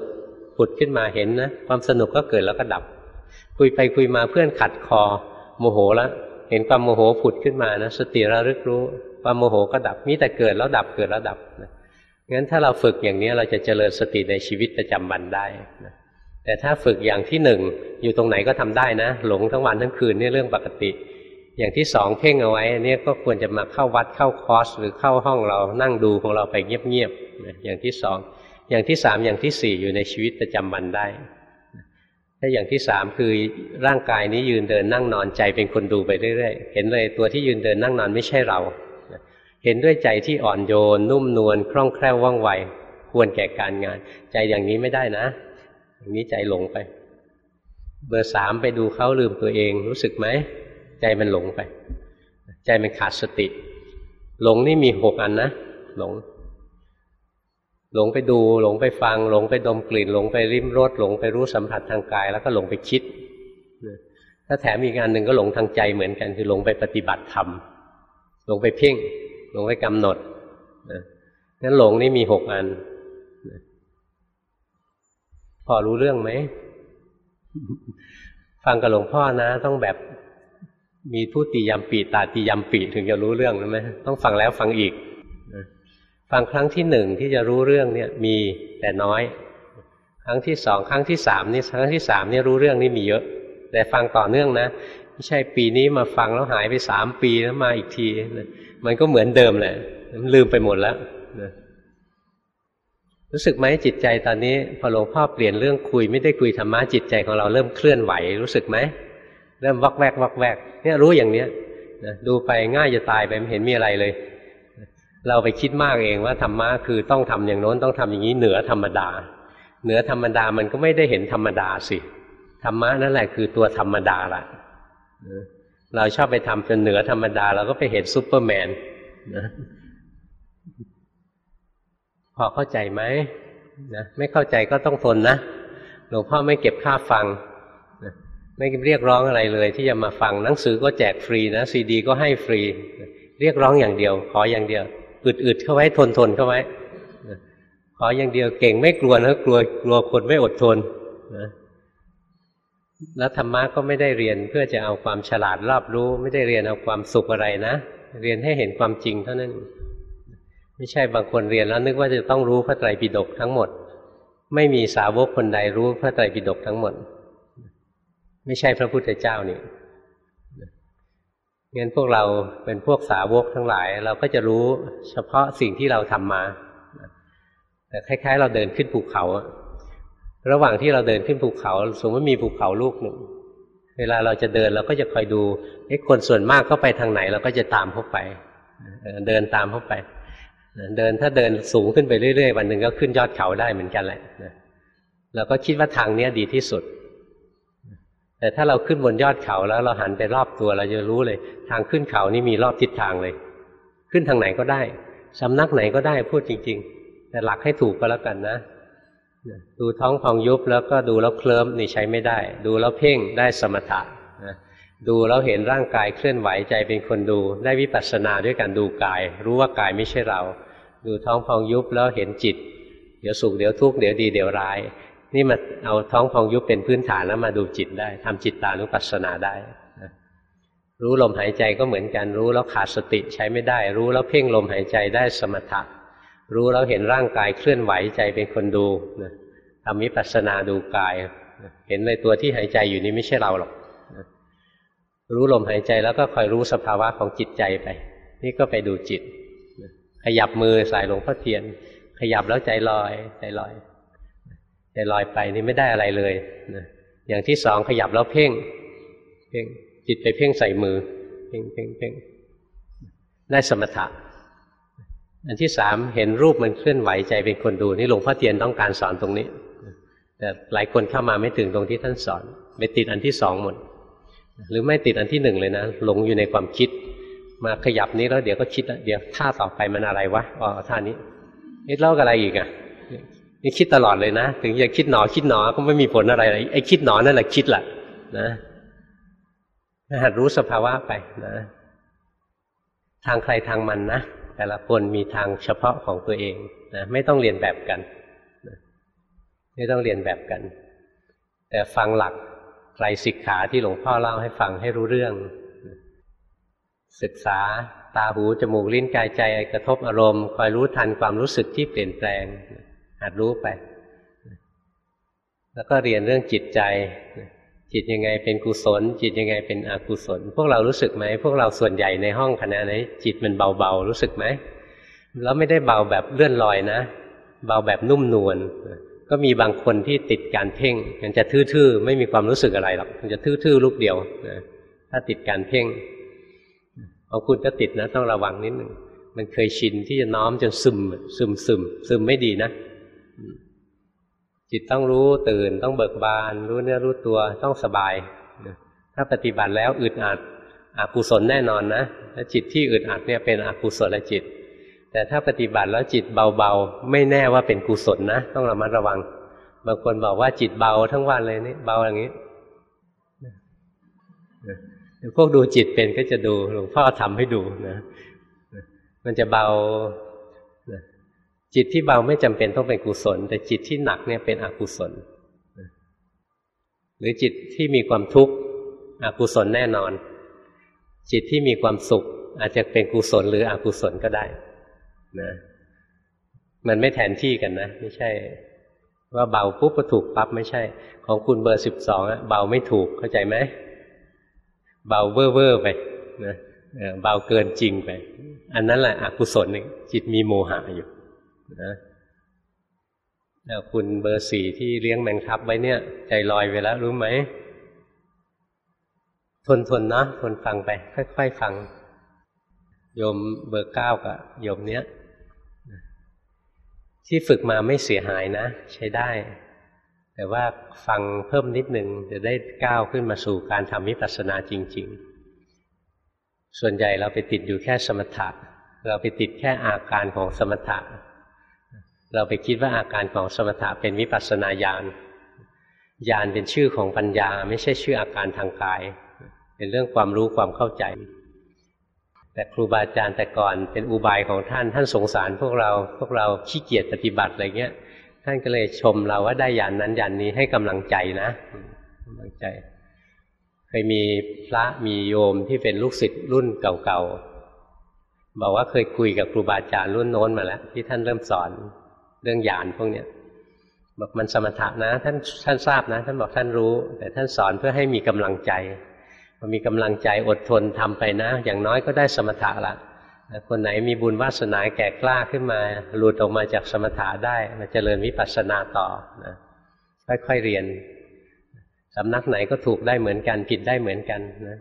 ผุดขึ้นมาเห็นนะ ความสนุกก็เกิดแล้วก็ดับ คุยไปคุยมาเพื่อนขัดคอ โมโหแล้วเห็นความโมโหผุดขึ้นมานะสติระลึกรู้ ความโมโหก็ดับมีแต่เกิดแล้วดับเกิดแล้วดับนะงั้นถ้าเราฝึกอย่างนี้เราจะเจริญสติในชีวิตประจำวันได้นะแต่ถ้าฝึกอย่างที่หนึ่งอยู่ตรงไหนก็ทำได้นะ หลงทั้งวันทั้งคืนนี่เรื่องปกติ อย่างที่สองเพ่งเอาไว้เนี่ยก็ควรจะมาเข้าวัดเข้าคอร์สหรือเข้าห้องเรานั่งดูของเราไปเงียบๆอย่างที่สองอย่างที่สามอย่างที่สี่อยู่ในชีวิตประจำวันได้ถ้าอย่างที่สามคือร่างกายนี้ยืนเดินนั่งนอนใจเป็นคนดูไปเรื่อยๆ เห็นเลยตัวที่ยืนเดินนั่งนอนไม่ใช่เรา เห็นด้วยใจที่อ่อนโยน นุ่มนวลคล่องแคล่วว่องไวควรแก่การงาน ใจอย่างนี้ไม่ได้นะ อย่างนี้ใจหลงไป เบอร์สามไปดูเขาลืมตัวเองรู้สึกไหม ใจมันหลงไป ใจมันขาดสติ หลงนี่มีหกอันนะหลง หลงไปดู หลงไปฟัง หลงไปดมกลิ่น หลงไปริมรสหลงไปรู้สัมผัสทางกาย แล้วก็หลงไปคิด ถ้าแถมอีกงานหนึ่งก็หลงทางใจเหมือนกัน คือหลงไปปฏิบัติธรรมหลงไปเพ่ง หลงไปกำหนดนั้นหลงนี่มีหกอันพอรู้เรื่องไหมฟังกับหลวงพ่อนะ ต้องแบบ มีผู้ตียำปีตาตียำปีถึงจะรู้เรื่องใช่ไหมต้องฟังแล้วฟังอีก ฟังครั้งที่หนึ่งที่จะรู้เรื่องเนี่ยมีแต่น้อย ครั้งที่สองครั้งที่สามนี่ครั้งที่สามนี่รู้เรื่องนี่มีเยอะ แต่ฟังต่อเนื่องนะไม่ใช่ปีนี้มาฟังแล้วหายไปสามปีแล้วมาอีกทีมันก็เหมือนเดิมแหละมันลืมไปหมดแล้วรู้สึกไหมจิตใจตอนนี้พอหลวงพ่อเปลี่ยนเรื่องคุย ไม่ได้คุยธรรมะจิตใจของเราเริ่มเคลื่อนไหวรู้สึกไหม เริ่มวักแวกวักแวกเนี่ยรู้อย่างเนี้ยนะดูไปง่ายจะตายไปไม่เห็นมีอะไรเลย เราไปคิดมากเองว่าธรรมะคือต้องทำอย่างโน้นต้องทำอย่างนี้เหนือธรรมดา เหนือธรรมดามันก็ไม่ได้เห็นธรรมดาสิธรรมะนั่นแหละคือตัวธรรมดาละเราชอบไปทำจนเหนือธรรมดา เราก็ไปเห็นซูเปอร์แมนนะพอเข้าใจไหมนะไม่เข้าใจก็ต้องทนนะหลวงพ่อไม่เก็บค่าฟัง ไม่เรียกร้องอะไรเลย ที่จะมาฟังหนังสือก็แจกฟรีนะซีดี ก็ให้ฟรี เรียกร้องอย่างเดียว ขออย่างเดียวอึดๆเข้าไว้ทนทนเข้าไว้ขออย่างเดียวเก่งไม่กลัวนะกลัวกลัวคนไม่อดทนนะแล้วธรรมะก็ไม่ได้เรียนเพื่อจะเอาความฉลาดรอบรู้ ไม่ได้เรียนเอาความสุขอะไรนะเรียนให้เห็นความจริงเท่านั้น ไม่ใช่บางคนเรียนแล้ว นึกว่าจะต้องรู้พระไตรปิฎกทั้งหมด ไม่มีสาวกคนใดรู้พระไตรปิฎกทั้งหมด ไม่ใช่พระพุทธเจ้านี่งั้นพวกเราเป็นพวกสาวกทั้งหลาย เราก็จะรู้เฉพาะสิ่งที่เราทำมาแต่คล้าย ๆ เราเดินขึ้นภูเขา ระหว่างที่เราเดินขึ้นภูเขา สมมติมีภูเขาลูกหนึ่ง เวลาเราจะเดินเราก็จะคอยดูไอ้คนส่วนมากก็ไปทางไหน เราก็จะตามเข้าไป เดินตามเข้าไป เดินถ้าเดินสูงขึ้นไปเรื่อยๆวันหนึ่งก็ขึ้นยอดเขาได้เหมือนกันแหละเราก็คิดว่าทางนี้ดีที่สุด แต่ถ้าเราขึ้นบนยอดเขาแล้วเราหันไปรอบตัวเราจะรู้เลย ทางขึ้นเขานี่มีรอบทิศทางเลย ขึ้นทางไหนก็ได้สำนักไหนก็ได้พูดจริง ๆ แต่หลักให้ถูกก็แล้วกันนะดูท้องพองยุบแล้วก็ดูแล้วเคลิ้มนี่ใช้ไม่ได้ ดูแล้วเพ่งได้สมถะดูแล้วเห็นร่างกายเคลื่อนไหวใจเป็นคนดู ได้วิปัสสนาด้วยการดูกาย รู้ว่ากายไม่ใช่เรา ดูท้องพองยุบแล้วเห็นจิต เดี๋ยวสุขเดี๋ยวทุกข์เดี๋ยวดีเดี๋ยวร้าย นี่มาเอาท้องพองยุบเป็นพื้นฐานแล้วมาดูจิตได้ทำจิตตานุปัสสนาได้รู้ลมหายใจก็เหมือนกันรู้แล้วขาดสติใช้ไม่ได้ รู้แล้วเพ่งลมหายใจได้สมถะรู้แล้วเห็นร่างกายเคลื่อนไหวใจเป็นคนดูนะทำวิปัสสนาดูกายเห็นในตัวที่หายใจอยู่นี้ไม่ใช่เราหรอกรู้ลมหายใจแล้วก็คอยรู้สภาวะของจิตใจไป นี่ก็ไปดูจิตขยับมือใสายหลวงพ่อเทียน ขยับแล้วใจลอยใจลอย ใจลอยไปนี่ไม่ได้อะไรเลยนะอย่างที่สองขยับแล้วเพ่ง เพ่งจิตไปเพ่งใส่มือ เพ่งเพ่งเพ่งได้สมถะ อันที่สามเห็นรูปมันเคลื่อนไหวใจเป็นคนดูนี่หลวงพ่อเทียนต้องการสอนตรงนี้ แต่หลายคนเข้ามาไม่ถึงตรงที่ท่านสอนไปติดอันที่สองหมด หรือไม่ติดอันที่หนึ่งเลยนะหลงอยู่ในความคิด มาขยับนี้แล้วเดี๋ยวก็คิดเดี๋ยวท่าต่อไปมันอะไรวะอ๋อท่านี้นี่เล่าอะไรอีกอะ นี่คิดตลอดเลยนะ ถึงจะคิดหนอคิดหนอก็ไม่มีผลอะไรไอ้คิดหนอนั่นแหละคิดแหละนะหัดรู้สภาวะไปนะ ทางใครทางมันนะแต่ละคนมีทางเฉพาะของตัวเองนะไม่ต้องเรียนแบบกันนะไม่ต้องเรียนแบบกัน แต่ฟังหลักไตรสิกขาที่หลวงพ่อเล่าให้ฟังให้รู้เรื่อง ศึกษาตาหูจมูกลิ้นกายใจกระทบอารมณ์ คอยรู้ทันความรู้สึกที่เปลี่ยนแปลง หัดรู้ไป แล้วก็เรียนเรื่องจิตใจ จิตยังไงเป็นกุศล จิตยังไงเป็นอกุศล พวกเรารู้สึกไหม พวกเราส่วนใหญ่ในห้องคณะนี้จิตมันเบาๆ รู้สึกไหม แล้วไม่ได้เบาแบบเลื่อนลอยนะ เบาแบบนุ่มนวล ก็มีบางคนที่ติดการเพ่ง มันจะทื่อๆ ไม่มีความรู้สึกอะไรหรอก มันจะทื่อๆ ลูกเดียวนะถ้าติดการเพ่งบางคุณก็ติดนะ ต้องระวังนิดหนึ่งมันเคยชินที่จะน้อมจนซึมซึมซึมซึมไม่ดีนะ จิตต้องรู้ตื่นต้องเบิกบาน รู้เนื้อรู้ตัวต้องสบาย ถ้าปฏิบัติแล้วอึดอัดอกุศลแน่นอนนะถ้าจิตที่อึดอัดเนี่ยเป็นอกุศลจิต แต่ถ้าปฏิบัติแล้วจิตเบาๆ ไม่แน่ว่าเป็นกุศลนะ ต้องระมัดระวัง บางคนบอกว่าจิตเบาทั้งวันเลยนี่เบาอย่างนี้พวกดูจิตเป็นก็จะดูหลวงพ่อทำให้ดูนะ มันจะเบา จิตที่เบาไม่จำเป็นต้องเป็นกุศล แต่จิตที่หนักเนี่ยเป็นอกุศล หรือจิตที่มีความทุกข์อกุศลแน่นอน จิตที่มีความสุข อาจจะเป็นกุศลหรืออกุศลก็ได้นะมันไม่แทนที่กันนะ ไม่ใช่ ว่าเบาปุ๊บก็ถูกปั๊บไม่ใช่ ของคุณเบอร์สิบสองอะเบาไม่ถูกเข้าใจไหมเบาเวอร์เวอร์ไปนะเบาเกินจริงไป อันนั้นแหละอกุศลจิตมีโมหะอยู่ นะแล้วคุณเบอร์สี่ที่เลี้ยงแมงทับไว้เนี่ย ใจลอยไปแล้วรู้ไหม ทนทนนะทนฟังไป ค่อยๆฟัง โยมเบอร์เก้ากับโยมเนี้ยที่ฝึกมาไม่เสียหายนะ ใช้ได้ แต่ว่าฟังเพิ่มนิดนึงจะได้ก้าวขึ้นมาสู่การทำวิปัสสนาจริง ๆ ส่วนใหญ่เราไปติดอยู่แค่สมถะ เราไปติดแค่อาการของสมถะ เราไปคิดว่าอาการของสมถะเป็นวิปัสสนาญาณญาณเป็นชื่อของปัญญา ไม่ใช่ชื่ออาการทางกาย เป็นเรื่องความรู้ความเข้าใจ แต่ครูบาอาจารย์แต่ก่อนเป็นอุบายของท่านท่านสงสารพวกเราพวกเราขี้เกียจปฏิบัติอะไรเงี้ย ท่านก็เลยชมเราว่าได้ยานนั้นยานนี้ให้กำลังใจนะกำลังใจเคยมีพระมีโยมที่เป็นลูกศิษย์รุ่นเก่าๆบอกว่าเคยคุยกับครูบาอาจารย์รุ่นโน้นมาแล้วที่ท่านเริ่มสอน เรื่องหยานพวกเนี้ยบอกมันสมถะนะ ท่านท่านทราบนะ ท่านบอกท่านรู้ แต่ท่านสอนเพื่อให้มีกำลังใจพอมีกำลังใจอดทนทำไปนะ อย่างน้อยก็ได้สมถะละคนไหนมีบุญวาสนาแก่กล้าขึ้นมา หลุดออกมาจากสมถะได้มาเจริญวิปัสสนาต่อนะค่อยๆเรียนสำนักไหนก็ถูกได้เหมือนกันผิดได้เหมือนกันนะ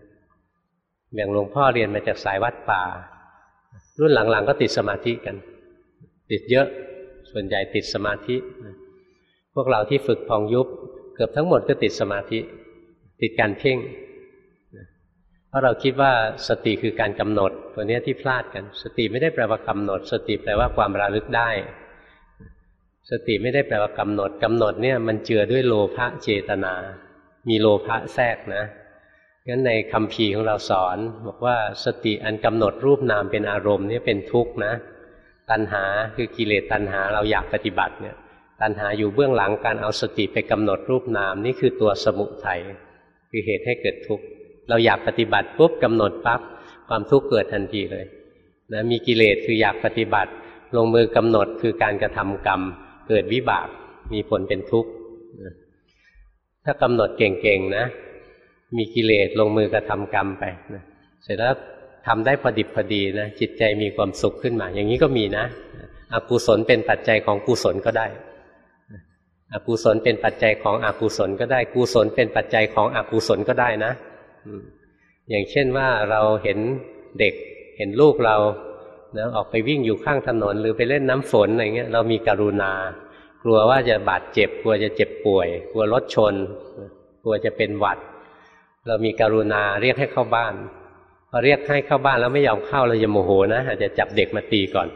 อย่างหลวงพ่อเรียนมาจากสายวัดป่า รุ่นหลังๆก็ติดสมาธิกัน ติดเยอะ ส่วนใหญ่ติดสมาธิ พวกเราที่ฝึกพองยุบ เกือบทั้งหมดก็ติดสมาธิ ติดการเพ่งเพราะเราคิดว่าสติคือการกำหนด ตัวนี้ที่พลาดกัน สติไม่ได้แปลว่ากำหนด สติแปลว่าความระลึกได้ สติไม่ได้แปลว่ากำหนดกำหนดเนี่ยมันเจือด้วยโลภะเจตนา มีโลภะแทรกนะงั้นในคำพีของเราสอน บอกว่าสติอันกำหนดรูปนามเป็นอารมณ์นี่เป็นทุกข์นะ ตัณหาคือกิเลสตัณหาเราอยากปฏิบัติเนี่ยตัณหาอยู่เบื้องหลังการเอาสติไปกำหนดรูปนามนี่คือตัวสมุทัยคือเหตุให้เกิดทุกข์เราอยากปฏิบัติปุ๊บกำหนดปั๊บความทุกข์เกิดทันทีเลยนะมีกิเลสคืออยากปฏิบัติ ลงมือกำหนดคือการกระทำกรรม เกิดวิบากมีผลเป็นทุกข์ถ้ากำหนดเก่งๆนะ มีกิเลสลงมือกระทำกรรมไปนะเสร็จแล้ว ทำได้พอดิบพอดีนะจิตใจมีความสุขขึ้นมา อย่างนี้ก็มีนะอกุศลเป็นปัจจัยของกุศลก็ได้อกุศลเป็นปัจจัยของอกุศลก็ได้ กุศลเป็นปัจจัยของอกุศลก็ได้นะอย่างเช่นว่าเราเห็นเด็กเห็นลูกเรานะออกไปวิ่งอยู่ข้างถนน หรือไปเล่นน้ำฝนอะไรเงี้ยเรามีกรุณา กลัวว่าจะบาดเจ็บ กลัวจะเจ็บป่วย กลัวรถชน กลัวจะเป็นหวัด เรามีกรุณาเรียกให้เข้าบ้าน พอเรียกให้เข้าบ้านแล้วไม่ยอมเข้าเราจะโมโหนะอาจจะจับเด็กมาตีก่อน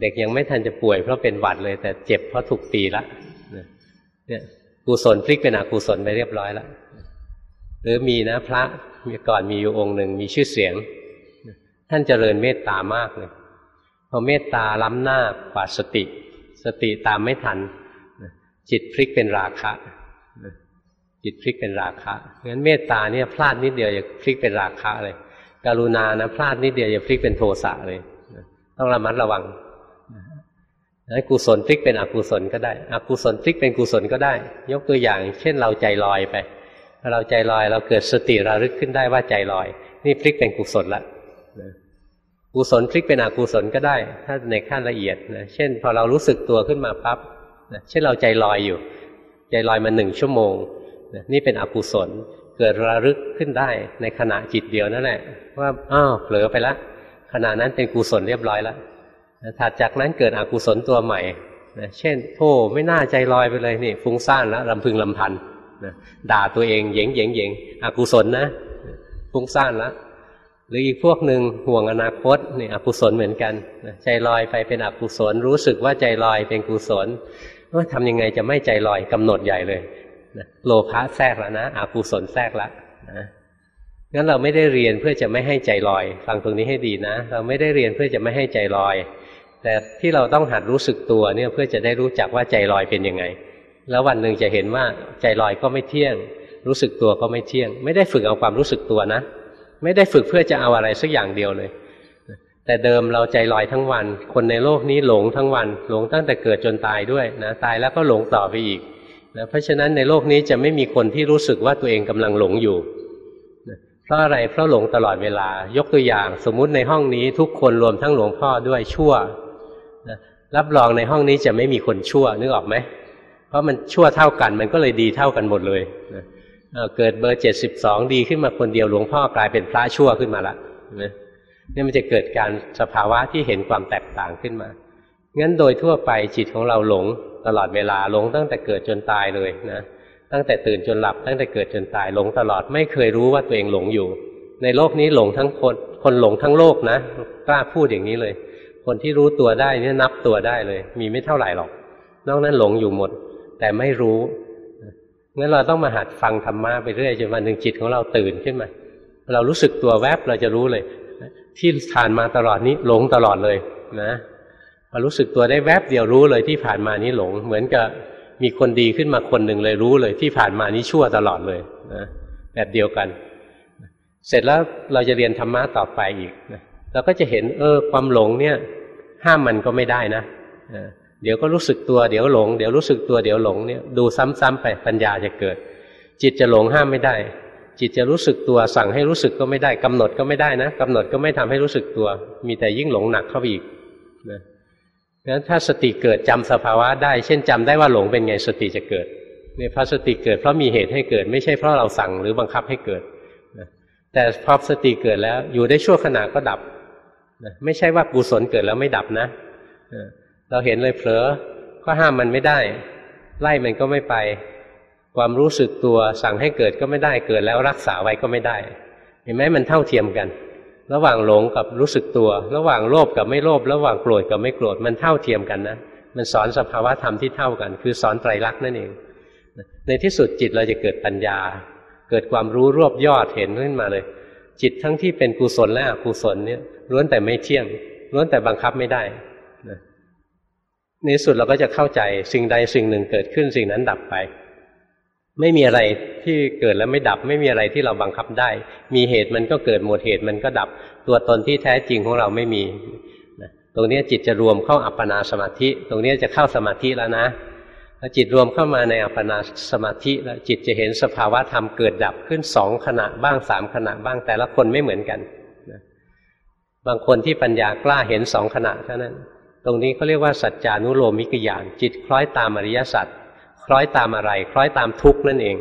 เด็กยังไม่ทันจะป่วยเพราะเป็นหวัดเลย แต่เจ็บเพราะถูกตีละเนี่ยกุศลพลิกเป็นอกุศลไปเรียบร้อยแล้วหรือมีนะพระมีก่อนมีอยู่องค์หนึ่งมีชื่อเสียง ท่านเจริญเมตตามากเลยพอเมตตาล้ำหน้ากว่าสติ สติตามไม่ทัน จิตพลิกเป็นราคะจิตพลิกเป็นราคะงั้นเมตตาเนี่ยพลาดนิดเดียวจะพลิกเป็นราคะเลย กรุณานะพลาดนิดเดียวจะพลิกเป็นโทสะเลยต้องระมัดระวังนั้นกุศลพลิกเป็นอกุศลก็ได้ อกุศลพลิกเป็นกุศลก็ได้ ยกตัวอย่าง เช่นเราใจลอยไป เราใจลอยเราเกิดสติระลึกขึ้นได้ว่าใจลอย นี่พลิกเป็นกุศลละกุศลพลิกเป็นอกุศลก็ได้ ถ้าในขั้นละเอียดนะเช่น พอเรารู้สึกตัวขึ้นมาปั๊บนะเช่นเราใจลอยอยู่ ใจลอยมาหนึ่งชั่วโมงนะนี่เป็นอกุศล เกิดระลึกขึ้นได้ในขณะจิตเดียวนั่นแหละ ว่าอ้าวเผลอไปละขณะนั้นเป็นกุศลเรียบร้อยแล้วถัดจากนั้นเกิดอกุศลตัวใหม่นะเช่นโธ่ไม่น่าใจลอยไปเลยนี่ฟุ้งซ่านแล้วลำพึงลำพันนะด่าตัวเองเยงเยงเยงอกุศลนะฟุ้งซ่านละหรืออีกพวกหนึ่งห่วงอนาคตนี่อกุศลเหมือนกันใจลอยไปเป็นอกุศล รู้สึกว่าใจลอยเป็นกุศลว่าทำยังไงจะไม่ใจลอยกำหนดใหญ่เลย นะโลภะแทรกแล้วนะอกุศลแทรกและนะงั้นเราไม่ได้เรียนเพื่อจะไม่ให้ใจลอย ฟังตรงนี้ให้ดีนะ เราไม่ได้เรียนเพื่อจะไม่ให้ใจลอย แต่ที่เราต้องหัดรู้สึกตัวเนี่ยเพื่อจะได้รู้จักว่าใจลอยเป็นยังไง แล้ววันหนึ่งจะเห็นว่าใจลอยก็ไม่เที่ยง รู้สึกตัวก็ไม่เที่ยง ไม่ได้ฝึกเอาความรู้สึกตัวนะ ไม่ได้ฝึกเพื่อจะเอาอะไรสักอย่างเดียวเลย แต่เดิมเราใจลอยทั้งวัน คนในโลกนี้หลงทั้งวัน หลงตั้งแต่เกิดจนตายด้วยนะ ตายแล้วก็หลงต่อไปอีก นะเพราะฉะนั้นในโลกนี้จะไม่มีคนที่รู้สึกว่าตัวเองกำลังหลงอยู่นะเพราะอะไรเพราะหลงตลอดเวลายกตัวอย่างสมมุติในห้องนี้ทุกคนรวมทั้งหลวงพ่อด้วยชั่วนะรับรองในห้องนี้จะไม่มีคนชั่วนึกออกไหมเพราะมันชั่วเท่ากันมันก็เลยดีเท่ากันหมดเลยนะเกิดเบอร์เจ็ดสิบสองดีขึ้นมาคนเดียวหลวงพ่อกลายเป็นพระชั่วขึ้นมาละนะนี่มันจะเกิดการสภาวะที่เห็นความแตกต่างขึ้นมางั้นโดยทั่วไปจิตของเราหลง ตลอดเวลาหลงตั้งแต่เกิดจนตายเลยนะตั้งแต่ตื่นจนหลับตั้งแต่เกิดจนตายหลงตลอดไม่เคยรู้ว่าตัวเองหลงอยู่ ในโลกนี้หลงทั้งคนคนหลงทั้งโลกนะกล้าพูดอย่างนี้เลย คนที่รู้ตัวได้นี่นับตัวได้เลย มีไม่เท่าไหร่หรอก นอกนั้นหลงอยู่หมด แต่ไม่รู้งั้นเราต้องมาหัดฟังธรรมะไปเรื่อยจนวันหนึ่งจิตของเราตื่นขึ้นมา เรารู้สึกตัวแวบเราจะรู้เลย ที่ผ่านมาตลอดนี้หลงตลอดเลยนะ พอรู้สึกตัวได้แวบเดียวรู้เลยที่ผ่านมานี้หลง เหมือนกับมีคนดีขึ้นมาคนหนึ่งเลยรู้เลยที่ผ่านมานี้ชั่วตลอดเลยนะแบบเดียวกัน เสร็จแล้วเราจะเรียนธรรมะต่อไปอีกนะเราก็จะเห็นเออความหลงเนี่ยห้ามมันก็ไม่ได้นะเดี๋ยวก็รู้สึกตัวเดี๋ยวหลง เดี๋ยวรู้สึกตัวเดี๋ยวหลงเนี่ยดูซ้ำๆไปปัญญาจะเกิด จิตจะหลงห้ามไม่ได้ จิตจะรู้สึกตัวสั่งให้รู้สึกก็ไม่ได้กำหนดก็ไม่ได้นะกำหนดก็ไม่ทำให้รู้สึกตัว มีแต่ยิ่งหลงหนักเข้าไปอีกนะ งั้นถ้าสติเกิดจำสภาวะได้ เช่นจำได้ว่าหลงเป็นไงสติจะเกิดเนี่ยพอสติเกิดเพราะมีเหตุให้เกิด ไม่ใช่เพราะเราสั่งหรือบังคับให้เกิดนะแต่พอสติเกิดแล้วอยู่ได้ชั่วขณะก็ดับนะไม่ใช่ว่ากุศลเกิดแล้วไม่ดับนะเราเห็นเลยเผลอก็ห้ามมันไม่ได้ ไล่มันก็ไม่ไป ความรู้สึกตัวสั่งให้เกิดก็ไม่ได้เกิดแล้วรักษาไว้ก็ไม่ได้ เห็นไหมมันเท่าเทียมกัน ระหว่างหลงกับรู้สึกตัว ระหว่างโลภกับไม่โลภระหว่างโกรธกับไม่โกรธมันเท่าเทียมกันนะมันสอนสภาวะธรรมที่เท่ากัน คือสอนไตรลักษณ์นั่นเอง ในที่สุดจิตเราจะเกิดปัญญา เกิดความรู้รวบยอดเห็นขึ้นมาเลย จิตทั้งที่เป็นกุศลและอกุศลเนี่ยล้วนแต่ไม่เที่ยงล้วนแต่บังคับไม่ได้ในสุดเราก็จะเข้าใจสิ่งใดสิ่งหนึ่งเกิดขึ้นสิ่งนั้นดับไป ไม่มีอะไรที่เกิดแล้วไม่ดับ ไม่มีอะไรที่เราบังคับได้ มีเหตุมันก็เกิดหมดเหตุมันก็ดับ ตัวตนที่แท้จริงของเราไม่มีตรงนี้จิตจะรวมเข้าอัปปนาสมาธิ ตรงนี้จะเข้าสมาธิแล้วนะพอจิตรวมเข้ามาในอัปปนาสมาธิแล้วจิตจะเห็นสภาวะธรรมเกิดดับขึ้นสองขณะบ้างสามขณะบ้างแต่ละคนไม่เหมือนกันบางคนที่ปัญญากล้าเห็นสองขณะเท่านั้น ตรงนี้เขาเรียกว่าสัจจานุโลมิกยานจิตคล้อยตามอริยสัจ คล้อยตามอะไร คล้อยตามทุกข์นั่นเอง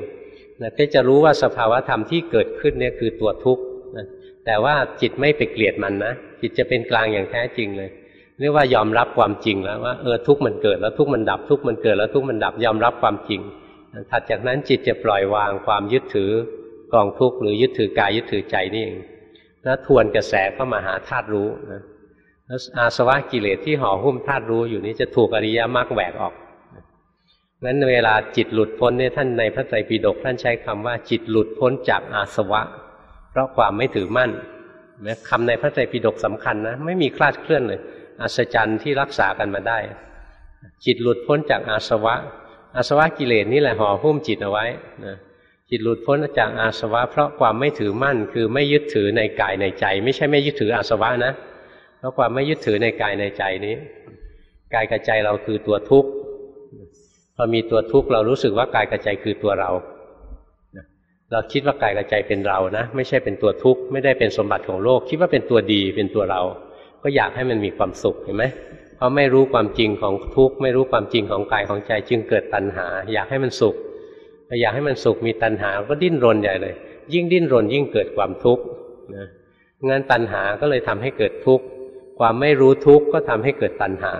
นะก็จะรู้ว่าสภาวธรรมที่เกิดขึ้นเนี่ยคือตัวทุกข์นะแต่ว่าจิตไม่ไปเกลียดมันนะจิตจะเป็นกลางอย่างแท้จริงเลยเรียกว่ายอมรับความจริงแล้วว่าเออทุกข์มันเกิดแล้วทุกข์มันดับทุกข์มันเกิดแล้วทุกข์มันดับยอมรับความจริงถัดจากนั้นจิตจะปล่อยวางความยึดถือกองทุกข์หรือยึดถือกายยึดถือใจนี่เองแล้วทวนกระแสเข้ามาหาธาตุรู้นะแล้วอาสวะกิเลสที่ห่อหุ้มธาตุรู้อยู่นี้จะถูกอริยมรรคแหวกออก นั้นเวลาจิตหลุดพ้นเนี่ยท่านในพระไตรปิฎกท่านใช้คำว่าจิตหลุดพ้นจากอาสวะ เพราะความไม่ถือมั่นนะคำในพระไตรปิฎกสำคัญนะไม่มีคลาดเคลื่อนเลย อัศจรรย์ที่รักษากันมาได้ จิตหลุดพ้นจากอาสวะ อาสวะกิเลสนี่แหละห่อหุ้มจิตเอาไว้นะจิตหลุดพ้นจากอาสวะ เพราะความไม่ถือมั่น คือไม่ยึดถือในกายในใจ ไม่ใช่ไม่ยึดถืออาสวะนะ เพราะความไม่ยึดถือในกายในใจนี้ กายกับใจเราคือตัวทุกข์ พอมีตัวทุกข์เรารู้สึกว่ากายกับใจคือตัวเรา เราคิดว่ากายกับใจเป็นเรานะ ไม่ใช่เป็นตัวทุกข์ไม่ได้เป็นสมบัติของโลก คิดว่าเป็นตัวดีเป็นตัวเรา ก็อยากให้มันมีความสุขเห็นไหมเพราะไม่รู้ความจริงของทุกข์ไม่รู้ความจริงของกายของใจ จึงเกิดตัณหา อยากให้มันสุขพออยากให้มันสุขมีตัณหาก็ดิ้นรนใหญ่เลย ยิ่งดิ้นรนยิ่งเกิดความทุกข์นะงั้นตัณหาก็เลยทำให้เกิดทุกข์ความไม่รู้ทุกข์ก็ทำให้เกิดตัณหา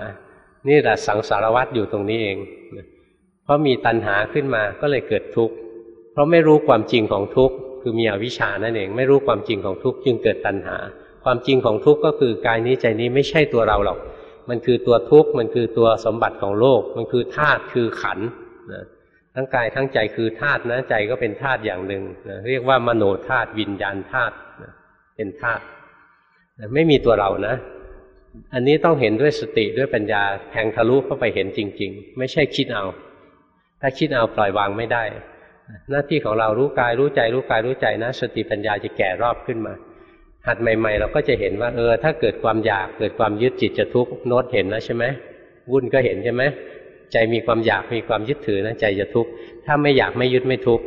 นี่แหละสังสารวัฏอยู่ตรงนี้เองนะ เพราะมีตัณหาขึ้นมาก็เลยเกิดทุกข์ เพราะไม่รู้ความจริงของทุกข์คือมีอวิชชานั่นเอง ไม่รู้ความจริงของทุกข์จึงเกิดตัณหา ความจริงของทุกข์ก็คือกายนี้ใจนี้ไม่ใช่ตัวเราหรอก มันคือตัวทุกข์ มันคือตัวสมบัติของโลก มันคือธาตุคือขันนะทั้งกายทั้งใจคือธาตุนะใจก็เป็นธาตุอย่างหนึ่งนะเรียกว่ามโนธาตุวิญญาณธาตุนะเป็นธาตุนะไม่มีตัวเรานะ อันนี้ต้องเห็นด้วยสติด้วยปัญญาแทงทะลุเข้าไปเห็นจริง ๆ ไม่ใช่คิดเอา ถ้าคิดเอาปล่อยวางไม่ได้ หน้าที่ของเรารู้กายรู้ใจรู้กายรู้ใจนะ สติปัญญาจะแก่รอบขึ้นมา หัดใหม่ ๆ เราก็จะเห็นว่าเออ ถ้าเกิดความอยากเกิดความยึดจิตจะทุกข์โน้ตเห็นนะใช่ไหมวุ่นก็เห็นใช่ไหมใจมีความอยากมีความยึดถือนะใจจะทุกข์ถ้าไม่อยากไม่ยึดไม่ทุกข์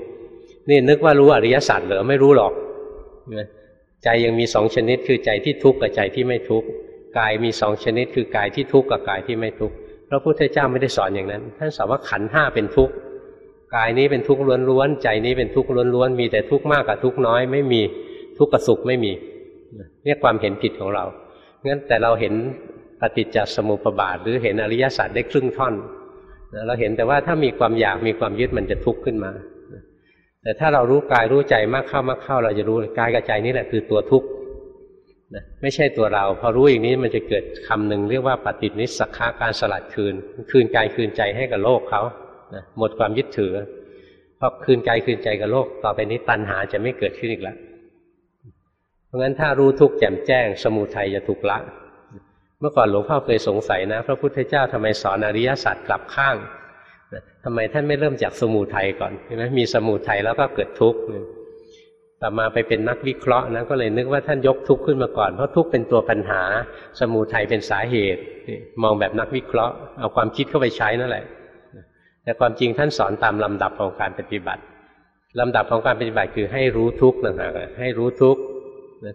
นี่นึกว่ารู้อริยสัจเหรอไม่รู้หรอกใจยังมีสองชนิดคือใจที่ทุกข์กับใจที่ไม่ทุกข์กายมีสองชนิดคือกายที่ทุกข์กับกายที่ไม่ทุกข์ พระพุทธเจ้าไม่ได้สอนอย่างนั้น ท่านสอนว่าขันห้าเป็นทุกข์กายนี้เป็นทุกข์ล้วนๆใจนี้เป็นทุกข์ล้วนๆมีแต่ทุกข์มากกับทุกข์น้อย ไม่มีทุกข์กับสุขไม่มีเนี่ยความเห็นผิดของเรางั้นแต่เราเห็นปฏิจจสมุปบาท หรือเห็นอริยสัจได้ครึ่งท่อนเราเห็นแต่ว่าถ้ามีความอยากมีความยึดมันจะทุกข์ขึ้นมา แต่ถ้าเรารู้กายรู้ใจมากเข้ามากเข้าเราจะรู้กายกับใจนี่แหละคือตัวทุกข์ ไม่ใช่ตัวเรา พอรู้อย่างนี้มันจะเกิดคำหนึ่งเรียกว่าปฏินิสักขาการสลัดคืน คืนกายคืนใจให้กับโลกเขาหมดความยึดถือพอคืนกายคืนใจกับโลก ต่อไปนี้ตัณหาจะไม่เกิดขึ้นอีกแล้วเพราะงั้นถ้ารู้ทุกข์แจ่มแจ้ง สมุทัยจะถูกละ เมื่อก่อนหลวงพ่อเคยสงสัยนะ พระพุทธเจ้าทำไมสอนอริยสัจกลับข้างทำไมท่านไม่เริ่มจากสมุทัยก่อนใช่ไหมมีสมุทัยแล้วก็เกิดทุกข์ ต่อมาไปเป็นนักวิเคราะห์นะก็เลยนึกว่าท่านยกทุกข์ขึ้นมาก่อน เพราะทุกข์เป็นตัวปัญหา สมุทัยเป็นสาเหตุ มองแบบนักวิเคราะห์ เอาความคิดเข้าไปใช้นั่นแหละ แต่ความจริงท่านสอนตามลำดับของการปฏิบัติลำดับของการปฏิบัติคือให้รู้ทุกข์นะให้รู้ทุกข์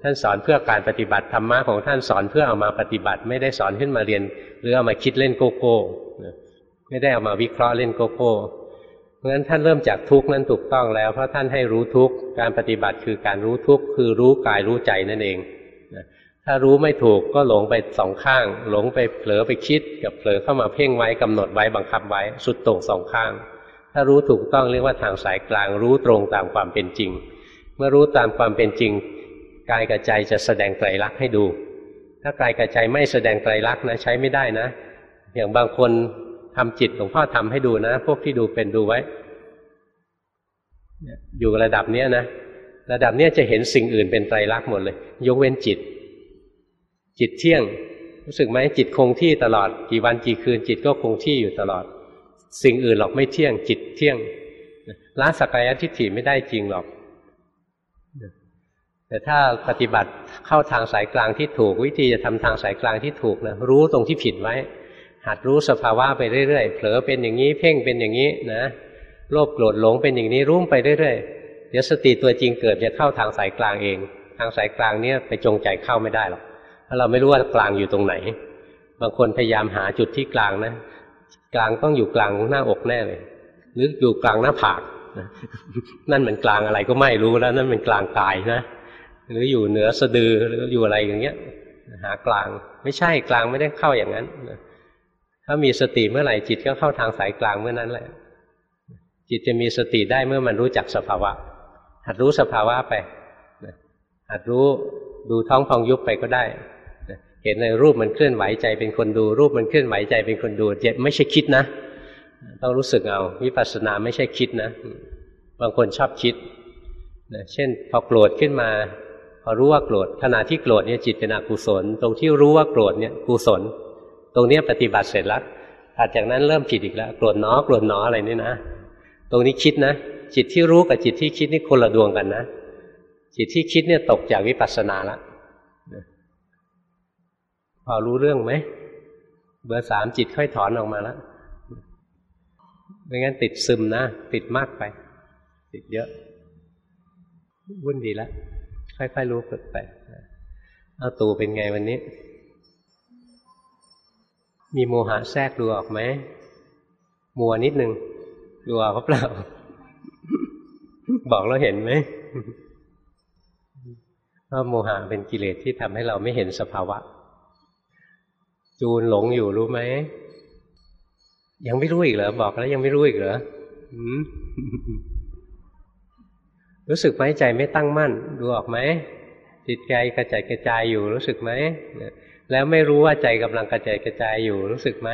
ท่านสอนเพื่อการปฏิบัติธรรมะของท่านสอนเพื่อเอามาปฏิบัติ ไม่ได้สอนขึ้นมาเรียน หรือเอามาคิดเล่นโกโก้ไม่ได้เอามาวิเคราะห์เล่นโกโก้ เพราะฉะนั้นท่านเริ่มจากทุกข์นั้นถูกต้องแล้วเพราะท่านให้รู้ทุกข์การปฏิบัติคือการรู้ทุกข์คือรู้กายรู้ใจนั่นเองถ้ารู้ไม่ถูกก็หลงไปสองข้าง หลงไปเผลอไปคิด กับเผลอเข้ามาเพ่งไว้กำหนดไว้บังคับไว้สุดต่งสองข้าง ถ้ารู้ถูกต้องเรียกว่าทางสายกลางรู้ตรงตามความเป็นจริง เมื่อรู้ตามความเป็นจริงกายกับใจจะแสดงไตรลักษณ์ให้ดู ถ้ากายกับใจไม่แสดงไตรลักษณ์นะใช้ไม่ได้นะ อย่างบางคน ทำจิตหลวงพ่อทำให้ดูนะ พวกที่ดูเป็นดูไว้ อยู่ระดับเนี้ยนะ ระดับเนี้ยจะเห็นสิ่งอื่นเป็นไตรลักษณ์หมดเลย ยกเว้นจิต จิตเที่ยง รู้สึกไหมจิตคงที่ตลอด กี่วันกี่คืน จิตก็คงที่อยู่ตลอด สิ่งอื่นหรอกไม่เที่ยง จิตเที่ยงละสักกายทิฏฐิไม่ได้จริงหรอก แต่ถ้าปฏิบัติเข้าทางสายกลางที่ถูก วิธีจะทำทางสายกลางที่ถูกนะรู้ตรงที่ผิดไว้ หัดรู้สภาวะไปเรื่อยๆ เผลอเป็นอย่างนี้เพ่งเป็นอย่างนี้นะโลภโกรธหลงเป็นอย่างนี้รู้ไปเรื่อยๆเดี๋ยวสติตัวจริงเกิดจะเข้าทางสายกลางเอง ทางสายกลางเนี้ยไปจงใจเข้าไม่ได้หรอกเพราะเราไม่รู้ว่ากลางอยู่ตรงไหน บางคนพยายามหาจุดที่กลางนะกลางต้องอยู่กลางหน้าอกแน่เลยหรืออยู่กลางหน้าผากนั่นมันกลางอะไรก็ไม่รู้แล้ว นั่นเป็นกลางกายนะหรืออยู่เหนือสะดือหรืออยู่อะไรอย่างเงี้ย หากลางไม่ใช่กลางไม่ได้เข้าอย่างนั้น ถ้ามีสติเมื่อไหร่จิตก็เข้าทางสายกลางเมื่อนั้นแหละ จิตจะมีสติได้เมื่อมันรู้จักสภาวะ หัดรู้สภาวะไปหัดรู้ดูท้องพองยุบไปก็ได้เห็นในรูปมันเคลื่อนไหวใจเป็นคนดู รูปมันเคลื่อนไหวใจเป็นคนดูเจ็บไม่ใช่คิดนะ ต้องรู้สึกเอาวิปัสสนาไม่ใช่คิดนะ บางคนชอบคิดเช่น พอโกรธขึ้นมา พอรู้ว่าโกรธขณะที่โกรธเนี่ยจิตเป็นอกุศล ตรงที่รู้ว่าโกรธเนี่ยกุศล ตรงนี้ปฏิบัติเสร็จแล้วถัดจากนั้นเริ่มผิดอีกแล้วโกรธหนอโกรธหนออะไรนี่นะ ตรงนี้คิดนะ จิตที่รู้กับจิตที่คิดนี่คนละดวงกันนะ จิตที่คิดเนี่ยตกจากวิปัสสนาละพอรู้เรื่องไหม เบอร์สามจิตค่อยถอนออกมาแล้วไม่งั้นติดซึมนะ ติดมากไป ติดเยอะ วุ่นดีแล้วค่อยๆรู้ฝึกไปเอาตูเป็นไงวันนี้ มีโมหะแทรกดูออกไหมมัวนิดนึงดูออกเปล่า บอกเราเห็นไหมว่าโมหะเป็นกิเลสที่ทำให้เราไม่เห็นสภาวะ จูนหลงอยู่รู้ไหม ยังไม่รู้อีกเหรอบอกแล้วยังไม่รู้อีกเหรอรู้สึกไหมใจไม่ตั้งมั่น ดูออกไหมจิตใจกระจายกระจายอยู่รู้สึกไหม แล้วไม่รู้ว่าใจกำลังกระจายกระจายอยู่รู้สึกไหม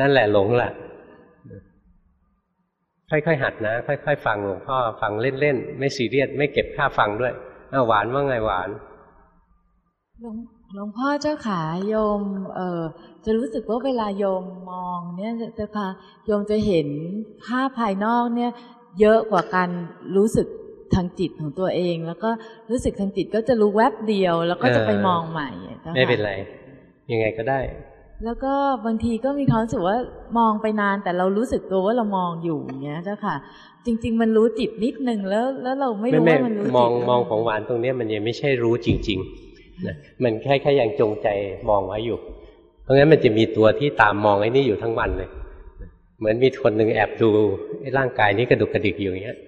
นั่นแหละหลงแหละค่อยๆหัดนะ ค่อยๆฟังหลวงพ่อฟังเล่นๆ ไม่ซีเรียสไม่เก็บค่าฟังด้วยอ้าหวานว่าไงหวานหลวงหลวงพ่อเจ้าขาโยม เออจะรู้สึกว่าเวลาโยมมองเนี่ยจะพาโยมจะเห็นภาพภายนอกเนี่ย เยอะกว่าการรู้สึก ทางจิตของตัวเอง แล้วก็รู้สึกทางจิตก็จะรู้แวบเดียว แล้วก็จะไปมองใหม่จ้าค่ะไม่เป็นไร ยังไงก็ได้ แล้วก็บางทีก็มีความรู้สึกว่ามองไปนาน แต่เรารู้สึกตัวว่าเรามองอยู่อย่างเงี้ยเจ้าค่ะ จริง ๆ มันรู้จิตนิดนึงแล้ว แล้วเราไม่รู้ว่ามันรู้จิตมองมองของหวานตรงเนี้ยมันยังไม่ใช่รู้จริงๆนะมันแค่แค่ยังจงใจมองไว้อยู่ เพราะงั้นมันจะมีตัวที่ตามมองไอ้นี่อยู่ทั้งวันเลยเหมือนมีคนหนึ่งแอบดูไอ้ร่างกายนี้กระดุกกระดิกอยู่อย่างเงี้ย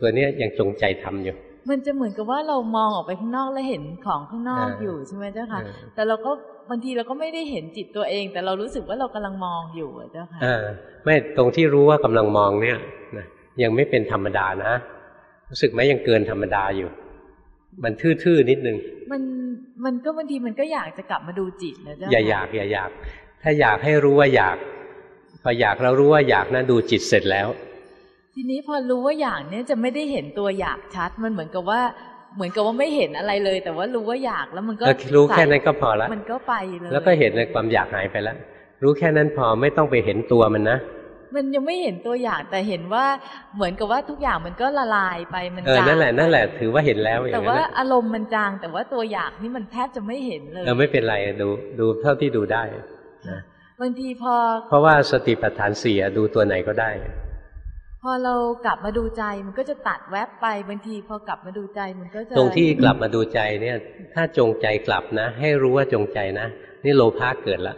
ตัวเนี้ยยังจงใจทำอยู่ มันจะเหมือนกับว่าเรามองออกไปข้างนอกแล้วเห็นของข้างนอกอ่าอยู่ใช่ไหมเจ้าค่ะเออแต่เราก็บางทีเราก็ไม่ได้เห็นจิตตัวเอง แต่เรารู้สึกว่าเรากำลังมองอยู่อะเจ้าค่ะอ่าไม่ตรงที่รู้ว่ากำลังมองเนี่ยนะยังไม่เป็นธรรมดานะ รู้สึกไหมยังเกินธรรมดาอยู่ มันทื่อๆนิดนึง มันมันก็บางทีมันก็อยากจะกลับมาดูจิตนะเจ้าอย่าค่ะอยากอย่าอยาก ถ้าอยากให้รู้ว่าอยาก พออยากเรารู้ว่าอยากนะดูจิตเสร็จแล้ว ทีนี้พอรู้ว่าอยากเนี่ยจะไม่ได้เห็นตัวอยากชัด มันเหมือนกับว่า เหมือนกับว่าไม่เห็นอะไรเลย แต่ว่ารู้ว่าอยากแล้วมันก็แล้วรู้แค่นั้นก็พอละมันก็ไปเลยแล้วก็เห็นเลยความอยากหายไปแล้วรู้แค่นั้นพอไม่ต้องไปเห็นตัวมันนะมันยังไม่เห็นตัวอยากแต่เห็นว่าเหมือนกับว่าทุกอย่างมันก็ละลายไปมันเออจางนั่นแหละนั่นแหละถือว่าเห็นแล้วอย่าแต่งนั้ว่านน่ะอารมณ์มันจาง แต่ว่าตัวอยากนี่มันแทบจะไม่เห็นเลยเออไม่เป็นไรดูดูเท่าที่ดูได้นะบางทีพอ เพราะว่าสติปัฏฐานสี่อะดูตัวไหนก็ได้ พอเรากลับมาดูใจมันก็จะตัดแวบไปบางที พอกลับมาดูใจมันก็จะตรงที่กลับมาดูใจเนี่ย ถ้าจงใจกลับนะ ให้รู้ว่าจงใจนะ นี่โลภะเกิดละ